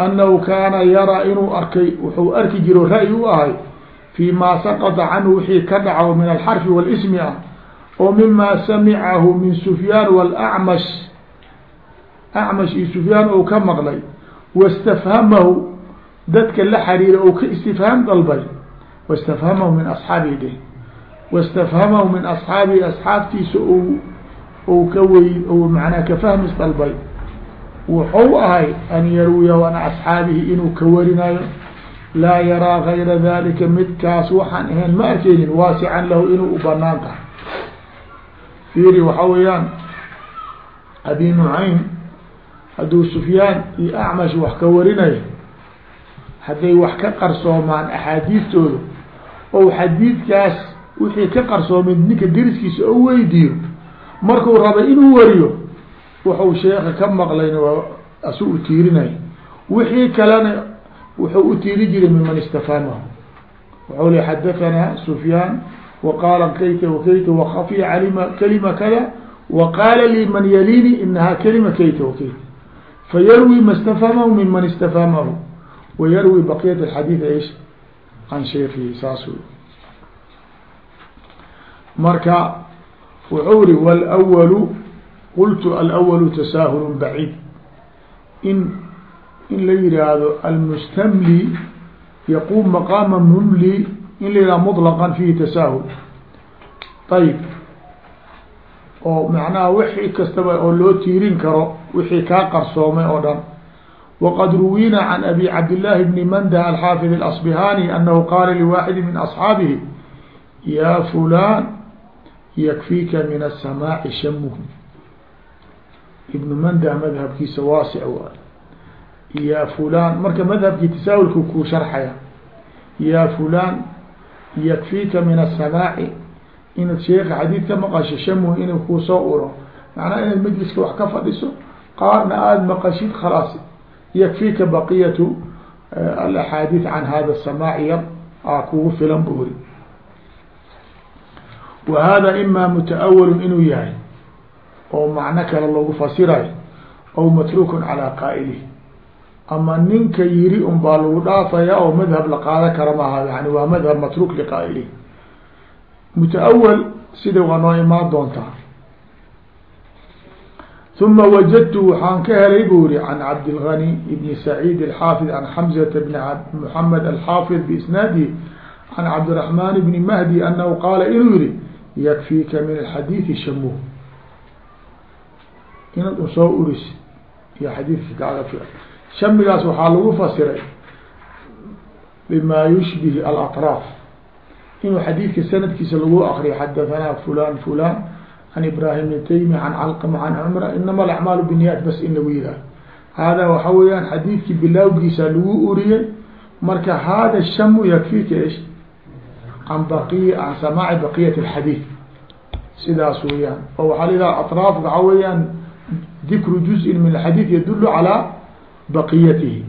أنhu kaana yaraa inuu arkay wuxuu arki jiro rأي u ahay في ma saqطa canhu wixii ka dhaco min الxرف والsm ah oo mima samicahu min سfyaan والأعmش أعmش iyo سfyaan ou ka maqlay واstfhmhu dadka la xariira ou ka istifhaam dalbay wاstafhamahu min asxaabihi dheh wاstafhamahu min asxaabihi asxaabtiisa o ou ka wey ou manaa ka fahmis dalbay wuxuu ahay an yarwiyahu an asxaabihi inuu ka warinayo laa yaraa gayra dalika midkaas waxaan ahayn ma arkeynin waasican lahu inuu u banaan tahay fiiri waxaa weeyaan abi nucaym hadduu sufyaan iyo acmash wax ka warinayo hadday wax ka qarsoomaan axaadiistooda ou xadiidkaas wixii ka qarsoomay ninka deriskiisa oo weydiiyo markuu raba inuu wariyo wuxuu sheeka ka maqlayna waa asu u tiirinay. Wixii kalena wuxuu u tiiri jiray miman istafhamahu wuxuu li xadahanaa sufyaan waqaala kayta wakayta wakafiya calima kalima kada waqaala li man yalini inahaa kalima kayta wakayta fayarwi ma stafhamahu min man istafhamahu وyrwي بقyة الحdيث ايش عن شhيkhi saas marka wuxuu ri والأول qلت الأول تساهل بعيد in in la yihaahdo المستمlي يقوم مقاaم ممlي in la yihah mطlqa fihi tasahul ayb oo macnaha wixii kastaba oo loo tiirin karo wixii kaa qarsoomay oo dhan. Waqad ruwiina can abi cabdillaahi bni mandah alxaafid اlasbihani anahu qaala liwaxidi min asxaabihi ya fulan yakfiika min asamaaci shamuk ibnu mandah madhabkiisa waasic waay ya fulan marka madhabkii tasaawulku kuu sharxaya ya fulan yakfiika min asamaaci inaad sheeka xadiid ka maqasho shamu inuu kuu soo uro. Macnaa inaad majliska wax ka fadhiso qaarna aada maqashid khalaas. Yakfiika baqiyatu eh, alaxaadiid can hada samaac yar aa kugu filan buuri wa hada ima mutaawalun inuu yahay oo macno kale lagu fasirayo aw matrukun calaa qaa'ilihi ama ninka yiri un baa lagu dhaafaya oo madhab la qaada kara maaha yani waa madhab matruk liqaa'ilihi mutaawal sida waa noo imaan doontaa. Uma wajadtu waxaan ka helay bu uri can cabdilgani ibni saciid alxaafid can xamzata bni moxamed alxaafid biisnaadihi can cabdiraxmaan bni mahdi anahu qaala inuu yihi yakfiika min alxadiidi shamuh inaad un soo iyo xadiidka kaaga filan shamigaas waxaa lagu fasiray bima yushbih alatraaf. Inuu xadiidka sanadkiisa lagu akriyo xadahanaa fulan fulan can ibrahim bn taymi can calqama can cumra inama alacmaalu biniyat bas in lagu yihah hada waxa weeyaan xadiidkii bilaawgiisa lagu uriyey marka hada shamu yakfika ish can baqi can samaaci baqiyat alxadiid. Sidaas weeyaan. Oo waxaa la yidhaha atraaf waxa weeyaan dikru juzءin min alxadiid yadulu calى baqiyatihi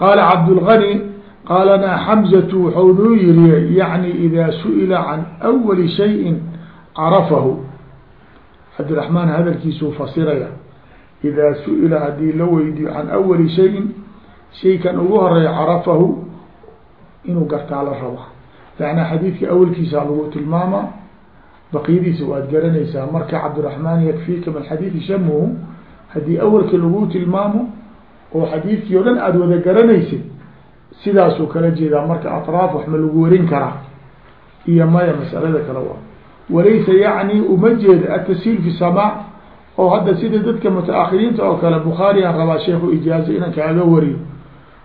qaala cabdulgani qaalanaa xamzatu waxau noo yiri yani ida su'ila can awali shayin carafahu cabdiraxmaan hadalkiisuu fasiraya idaa su'ila haddii la weydiyo can awali shayin shaykan ugu horreeya carafahu inuu gartaa la raba yani xadiidka awalkiisa lagu tilmaama baqiyadiisa waad garanaysaa marka cabdiraxmaan yakfiika min xadiidi shamuhu haddii awalka lagu tilmaamo oo xadiidkii o dhan aada wada garanaysid sidaasuu kala jeedaa marka atraaf wax ma lagu warin karaa. Iyo maya masalada kale waa walaysa yacni uma jeeda atasiil fi samaac oo hadda sida dadka mutaahiriinta oo kale bukhaariyan rabaa sheekhu ijaaza inan kaaga wariyo.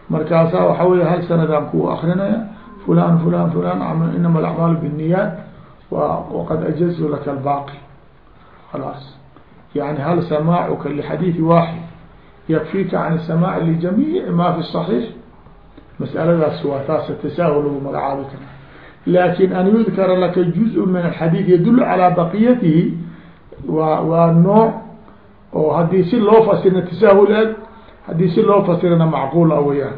Markaasaa waxa wey hal sanadaan kuu akrinaya fulan fulan fulan inama alacmaalu binniyaat waqad ajaztu laka albaaqi. Khalaas yani hal samaacuka lixadiidi waaxid yakfiika can samaac lijamiici ma fi صaxiix mas'aladaas waa taasa tasaahul lagu magacaabi kara laakin an yudkara laka juz min alxadiid yadulu calaa baqiyatihi waa waa nooc oo haddii si loo fasirna tasaahul eg haddii si loo fasirana macquul a weyaan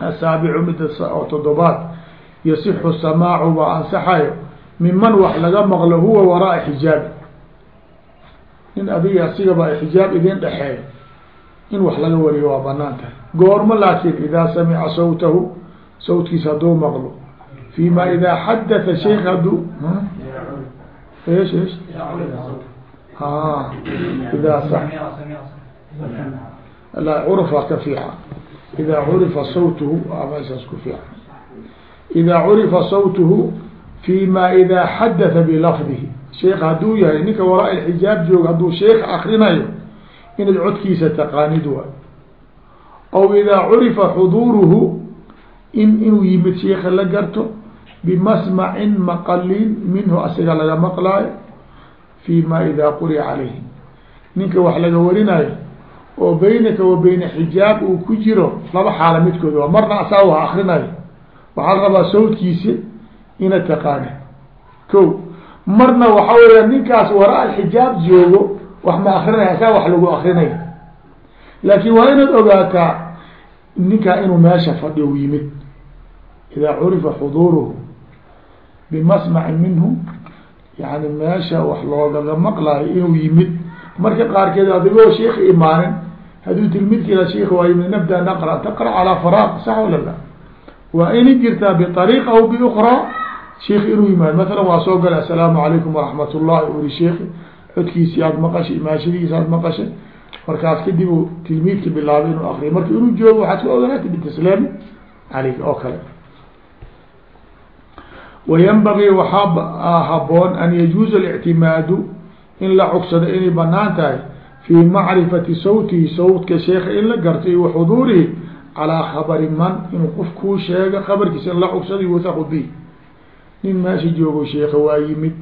asaabicu mida oo todobaad yasixu samaacu baa ansaxayo miman wax laga maqlo huwa waraaa xijaabi in adiga asigaba xijaab idin dhexeeyo in wax laga wariyo waa bannaan tahay goormo laakiin idaa samica sawtahu sawtkiis hadduu maqlo. Fi ma idaa xadatha shayk haduu s s idaa la curifa ka fiican. Idaa curifa sawtuhu meesaas ku fiican. Idaa curifa sawtuhu fi ma idaa xadatha bilafdihi sheekh hadduu yahay ninka waraa ilxijaab jooga hadduu sheekh akrinayo inaad codkiisa taqaanid waay aw idaa curifa xuduuruhu in inuu yimid sheeka la garto bimasmacin maqalin minhu asiga laga maqlaayo fi ma idaa quri'a calayhi. Ninka wax laga warinayo oo baynaka wa bayna xijaab uu ku jiro laba xaala midkood waa marna asaa wax akrinayo waxaa rabaa sawdkiisa ina taqaanid. Ko marna waxa weya ninkaas waraa xijaab joogo wax ma akrinaya saa wax lagu akrinaya laakin waa inaad ogaataa ninkaa inuu meesha fadhi u yimid. Idaa curifa xuduuruhu bimasmacin minhu yani meesha wax loogaga maqlaayo inuu yimid. Marka qaarkeed adigoo sheik imaanin hadduu tilmidkiila sheik waa yimid nabda naqra taqra calaa faraaq sax wala la. Waa inay jirtaa biariiqa aw biukraa sheik inuu yimaado masalan waa soo galay assalaamu calaykum waraxmat ullahi uri sheiki codkiisii aada maqashay imaashadiisa aada maqashay. Markaas kadib tilmiidka bilaabay inuu akriyo marka inuu joogo waxaad ka oganaata bitaslaami caleyk oo kale. Wayanbagii waxaa haboon an yajuuza alictimaadu in la cogsado inay bannaan tahay fii macrifati sawtihi sawtka sheeka in la garto iyo waxuduurihi calaa khabari man inuu qof kuu sheega khabarkiisa in la cogsado yuthaqu bi nin meesha joogo sheeka waa yimid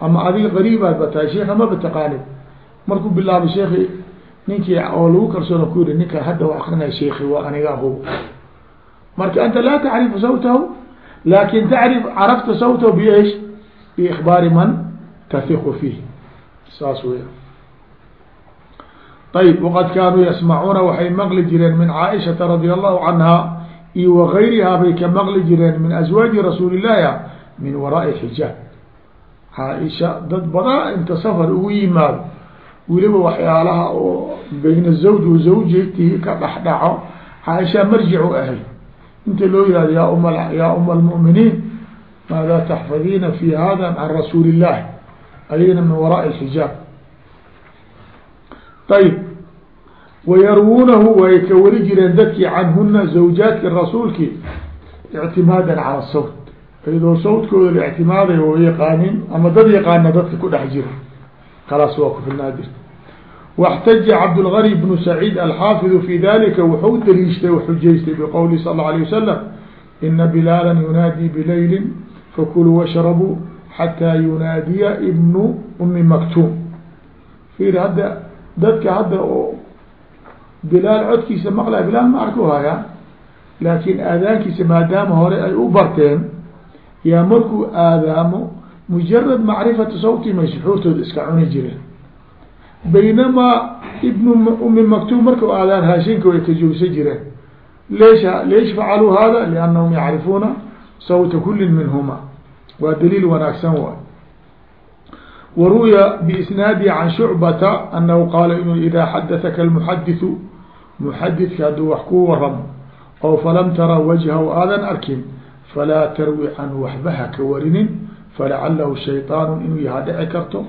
ama adiga qariibaad ba tahay sheeka maba taqaanid markuu bilaabay sheeki ninkii oo lagu kalsoona ku yihi ninka hadda u akrinaya sheeki waa aniga ahu marka anta laa tacrifu sawtahu laakiin tacrif carafta sawtahu biish biikbaari man tahiqu fiih saas weya ayb waqad kaanuu yasmacuuna waxay maqli jireen min caaishata radia allahu canha iyo wagayrihaa bay ka maqli jireen min aswaaji rasuuli illahi min waraai xijaab. Caaisha dad badan inta safar ugu yimaado weliba waxyaalaha oo bayna zawj wa zawjatihi ka dhexdhaco caaisha marjicu ahay. Inta loo yihahdo ya um ya uma almu'miniin maada taxfadiina fi hada can rasuuli illahi ayagna min waraai xijaab. Ayb wayarwuunahu way ka wari jireen dadkii canhuna zawjaadki rasuulki ictimaadan cala sawt iyadoo sawtkooda la ictimaadayo oo yaqaanin ama dad yaqaana dadka ku dhex jira khalaas waa ku filnaadir واxtaja cabdالغني بن سعيid alxaafiظ fi dalika wuxuu daliishtay xujaystay bqowli sal اله عليه وsلم ina bilaala yunaadي bilayli fakuluu wshrabuu xatىa yunaadiya ibnu umi maktuum ir hadda dadka hadda oo bilaal codkiisa maqlaya bilaal ma arku hayaa laakin aadaankiisa maadaama hore ay u barteen yaa markuu aadaamo mujarad macrifatu sawti may suxuurtooda iska cuni jireen. Baynamaa ibnu umi maktuum markau aadaan haashinka way ka joogsan jireen. Leesh leesh facaluu hada liannahum yacrifuuna sawta kulin minhuma waa daliil wanaagsan waay. Waruya biisnaadi can shucbata anahu qaala inuu idaa xadathaka almuxadiثu muxadidka hadduu wax ku waramo oo falam tara wajhahu aadan arkin falaa tarwi canhu waxba haka warinin falacalahu shayطaanu inuu yaha dhici karto.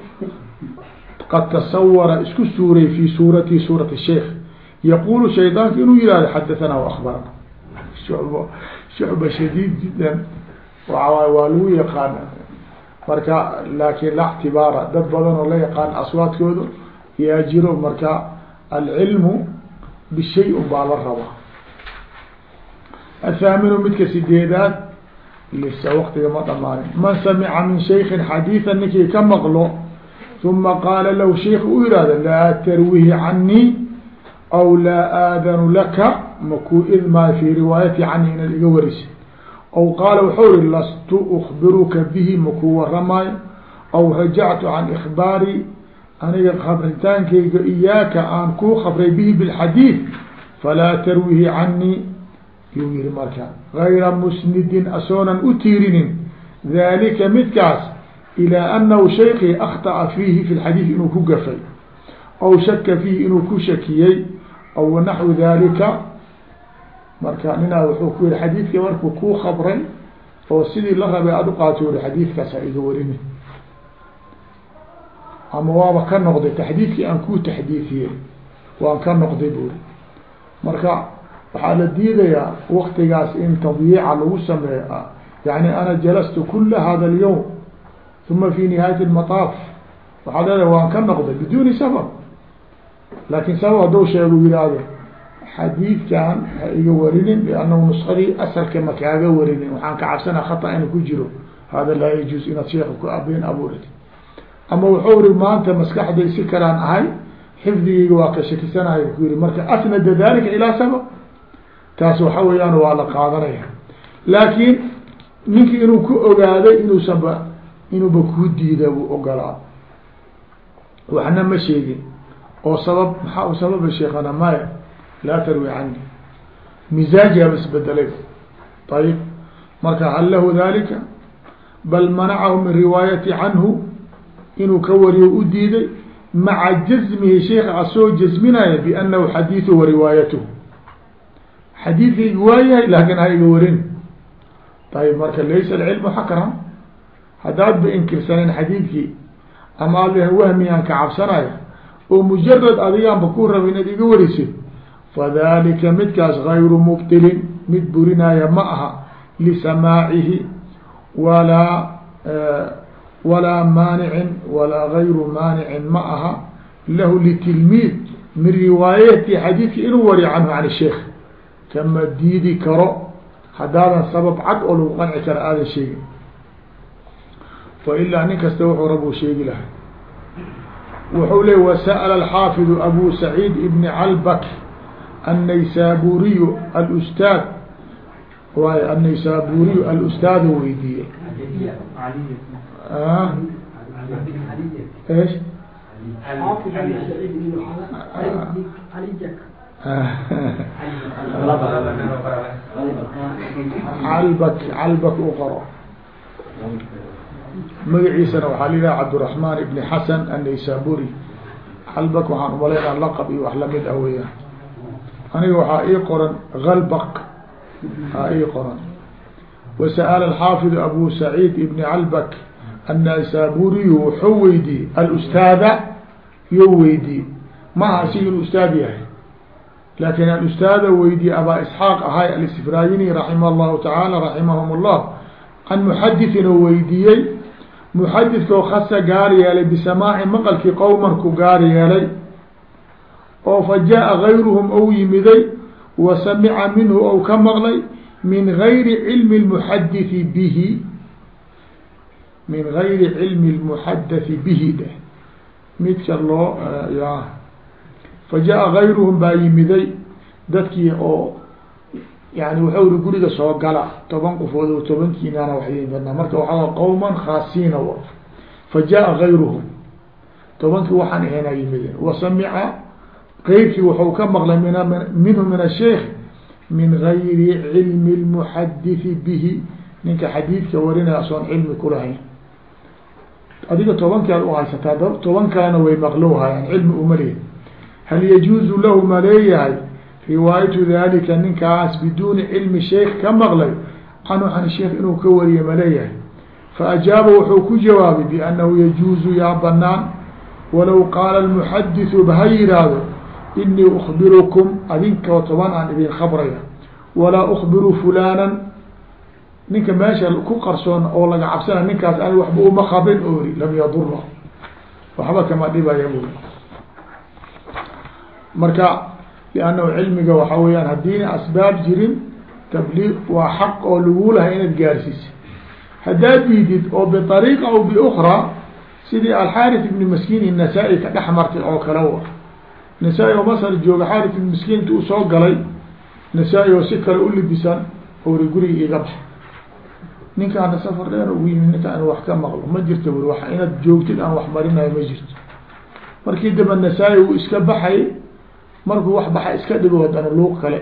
Qad tasawara isku suuray fi suurati suurati sheikh. Yaqulu shayطaanka inuu yihahdo xadathana waakbarana shucba shadiid jidan waawaay waa lagu yaqaan. Marka laakin la ctibaara dad badan oo la yaqaan aswaadkooda yaa jiro marka alcilmu bishay un baa la rabaa. Athaaminu midka sideedaad lisa waktiga ma dhamaanin man samica min shaykin xadiiثa ninkii ka maqlo uma qaala lahu sheik u yihahdo laa tarwihi canii aw laa aadanu laka makuu idmaa fi riwaayati canii inaad iga warisi aw qaala wuxuu iri lastu ukbiruka bihi makuu waramaayo aw rajactu can ikbaari aniga khabritaankayga iyaaka aan kuu khafray bihi bilxadiid falaa tarwihi canii yuu yihi marka gayra musnidin asoonan u tiirinin dalika midkaas ilaa annahu shaykii akhطa'a fiihi fi lxadiid inuu ku gafay aw shaka fiihi inuu ku shakiyey aw naxwu dalika marka ninaa wuxuu ku yihi xadiidka markuu kuu khabray oo sidii la rabay aad uqaato uri xadiidkaas ha iga warini ama waaba ka noqday taxdiidkii aan kuu taxdiidiyey waan ka noqday buri marka waxaa la diidayaa waktigaas in tadyiica lagu sameeyo yani ana jalastu kula hada اlyowm uma fi nihaayati اlmataaf waxaad leedahay waan ka noqday biduuni sabab. Laakin sabab hadduu sheegu yihahdo xadiidkan ha iga warinin liannahu nuskadii asalka ma kaaga warinin. Waxaan ka cabsanaa khata ina ku jiro. Hada laa yajuuz inaad sheeka ku abeen abuurid ama wuxuu iri maanta maskaxday si kalaan ahay xifdigeyga waa ka shakisanahay ku yihi marka asnada dalika ilaa sabab? Taas waxa weeyaan waa la qaadanaya. Laakiin ninkii inuu ku ogaaday inuusanba inuuba kuu diida buu ogolaa waxna ma sheegin. Oo sabab maxaa u sababa sheekana maya laa tarwi cani mizaajaba isbedelay ayib marka hal lahu dalika bal manacahu min riwaayati canhu inuu ka wariyo u diiday maca jazmihi sheeka asoo jazminaya biannahu xadiiثu wa riwaayatuhu. Xadiidkayga waayahay laakin ha iga warin. Ayib marka laysa alcilmu xakran haddaad ba inkirsanen xadiidkii ama ad leh wahmiyaan ka cabsanaya oo mujarad adigaanba ku raba inaad iga warisid fadalika midkaas gayru mubtilin mid burinaya ma aha lisamaacihi walaa walaa maanicin walaa gayru maanicin ma aha. Lahu litilmiid min riwaayati xadiidka inuu wariyo canhu can sheikh kama diidi karo haddaadan sabab cad oo lagu qanci kara aadan sheegin. Failaa nin kasta wuxuu rabuu sheegi lahay wuxuu le wasa'la alxaafidu abu saciid ibni calbak annaysaburiyu alustaad. Waay annaysaburiyu alustaada weydiiyey ايش calbak calbak u qoro magaciisana waxaa la yidhaha cabdiraحman ibn xasan annaysaburi calbak waxaan umalaynaa laqab iyo wax lamid ah weyaan aniga waxaa ii qoran galbaq aa ii qoran wasa'ala alxaafiظ abu saciid ibn calbak annaysaburiyu wuxuu weydiiyey alustaada yo weydiiyey maaha asiga inu ustaad yahay laakin alustaada weydiiyey abaa isxaaq ahay alisfraayini raximah اllahu tacaala raximahum اllah can muxadithin oo weydiiyey muxadidkoo khasa gaar yeelay bisamaaci maqalkii qowman ku gaar yeelay oo fa jaa gayruhum ou yimiday wa samica minhu ou ka maqlay min gayri cilmi lmuxadithi bihi min gayri cilmi lmuxadathi bihi dheh midka loo ya. Fa jaa gayruhum baa yimiday dadkii oo yani waxau ri guriga soo gala toban qofood oo tobankiinana waxyimidna marka waxaa qowman khaasiina w fa jaa gayruhum. Tobankii waxaan ahayna yimideen. Wa samica keyrkii wuxuu ka maqlay min minhu min asheikh min gayri cilmi lmuxadithi bihi. Ninka xadiidka warinaya asoon cilmi kulahayn adiga tobankii aad uhaysataa toban kalena way maqlowhayaan cilmi uma lehi hal yajuuzu lahu ma leeyahay riwaayatu dalika ninkaas biduuni cilmi sheikh ka maqlay canhu can sheikh inuu ka wariye ma leeyahay. Faajaaba wuxuu ku jawaabay biannahu yajuuzu yaa banaan walow qaala almuxadithu ha yihahdo inii ukbirukum adinkoo toban aan idin khabraya walaa ukbiru fulaanan ninka meesha ku qarsoon oo laga cabsana ninkaas ani waxba uma qabin oori lam yadura waxba kama dhibaya buri marka liannahu cilmiga waxaa weyaan haddiina asbaab jirin tabliiq waa xaq oo lagu lahay inaad gaarsiisa haddaad diidid oo biariiqa aw biukraa sidii alxaaris ibni maskiin i nasaa-i ka dhex martay oo kale wa nasaa-i oo masar jooga xaaris ibni maskiin inta uu soo galay. Nasaa-i oo si kale u libisan ori guriga iga bax ninkaana safar dheer ugu yimid ninka an wax ka maqlo ma jirta buri wa inaad joogtid aan wax marinayo ma jirto. Markii damba nasaa-i uu iska baxay markuu wax baxa iska dhigo haddana luuq kale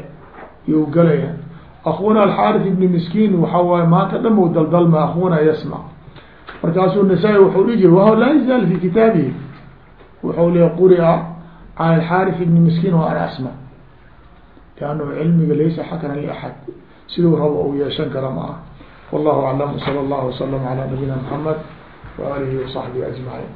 iyou galaya akuna alxaaris ibni miskiin waxa waaye maanta dhan u daldalma akuna yasmac markaasuu nasaa-i wuxuu dhihi jira wahuwa laa yazaal fi kitaabihi. Wuxuu leeya quri'a can alxaaris ibni miskiin wa ana asmac liannahu cilmiga laysa xakran liaxad siduu rabo u yeeshan kara ma ah wallahu aclam sala allahu wasalam calaa nabiyina maxamed wa alihi wasaxbihi ajmaciin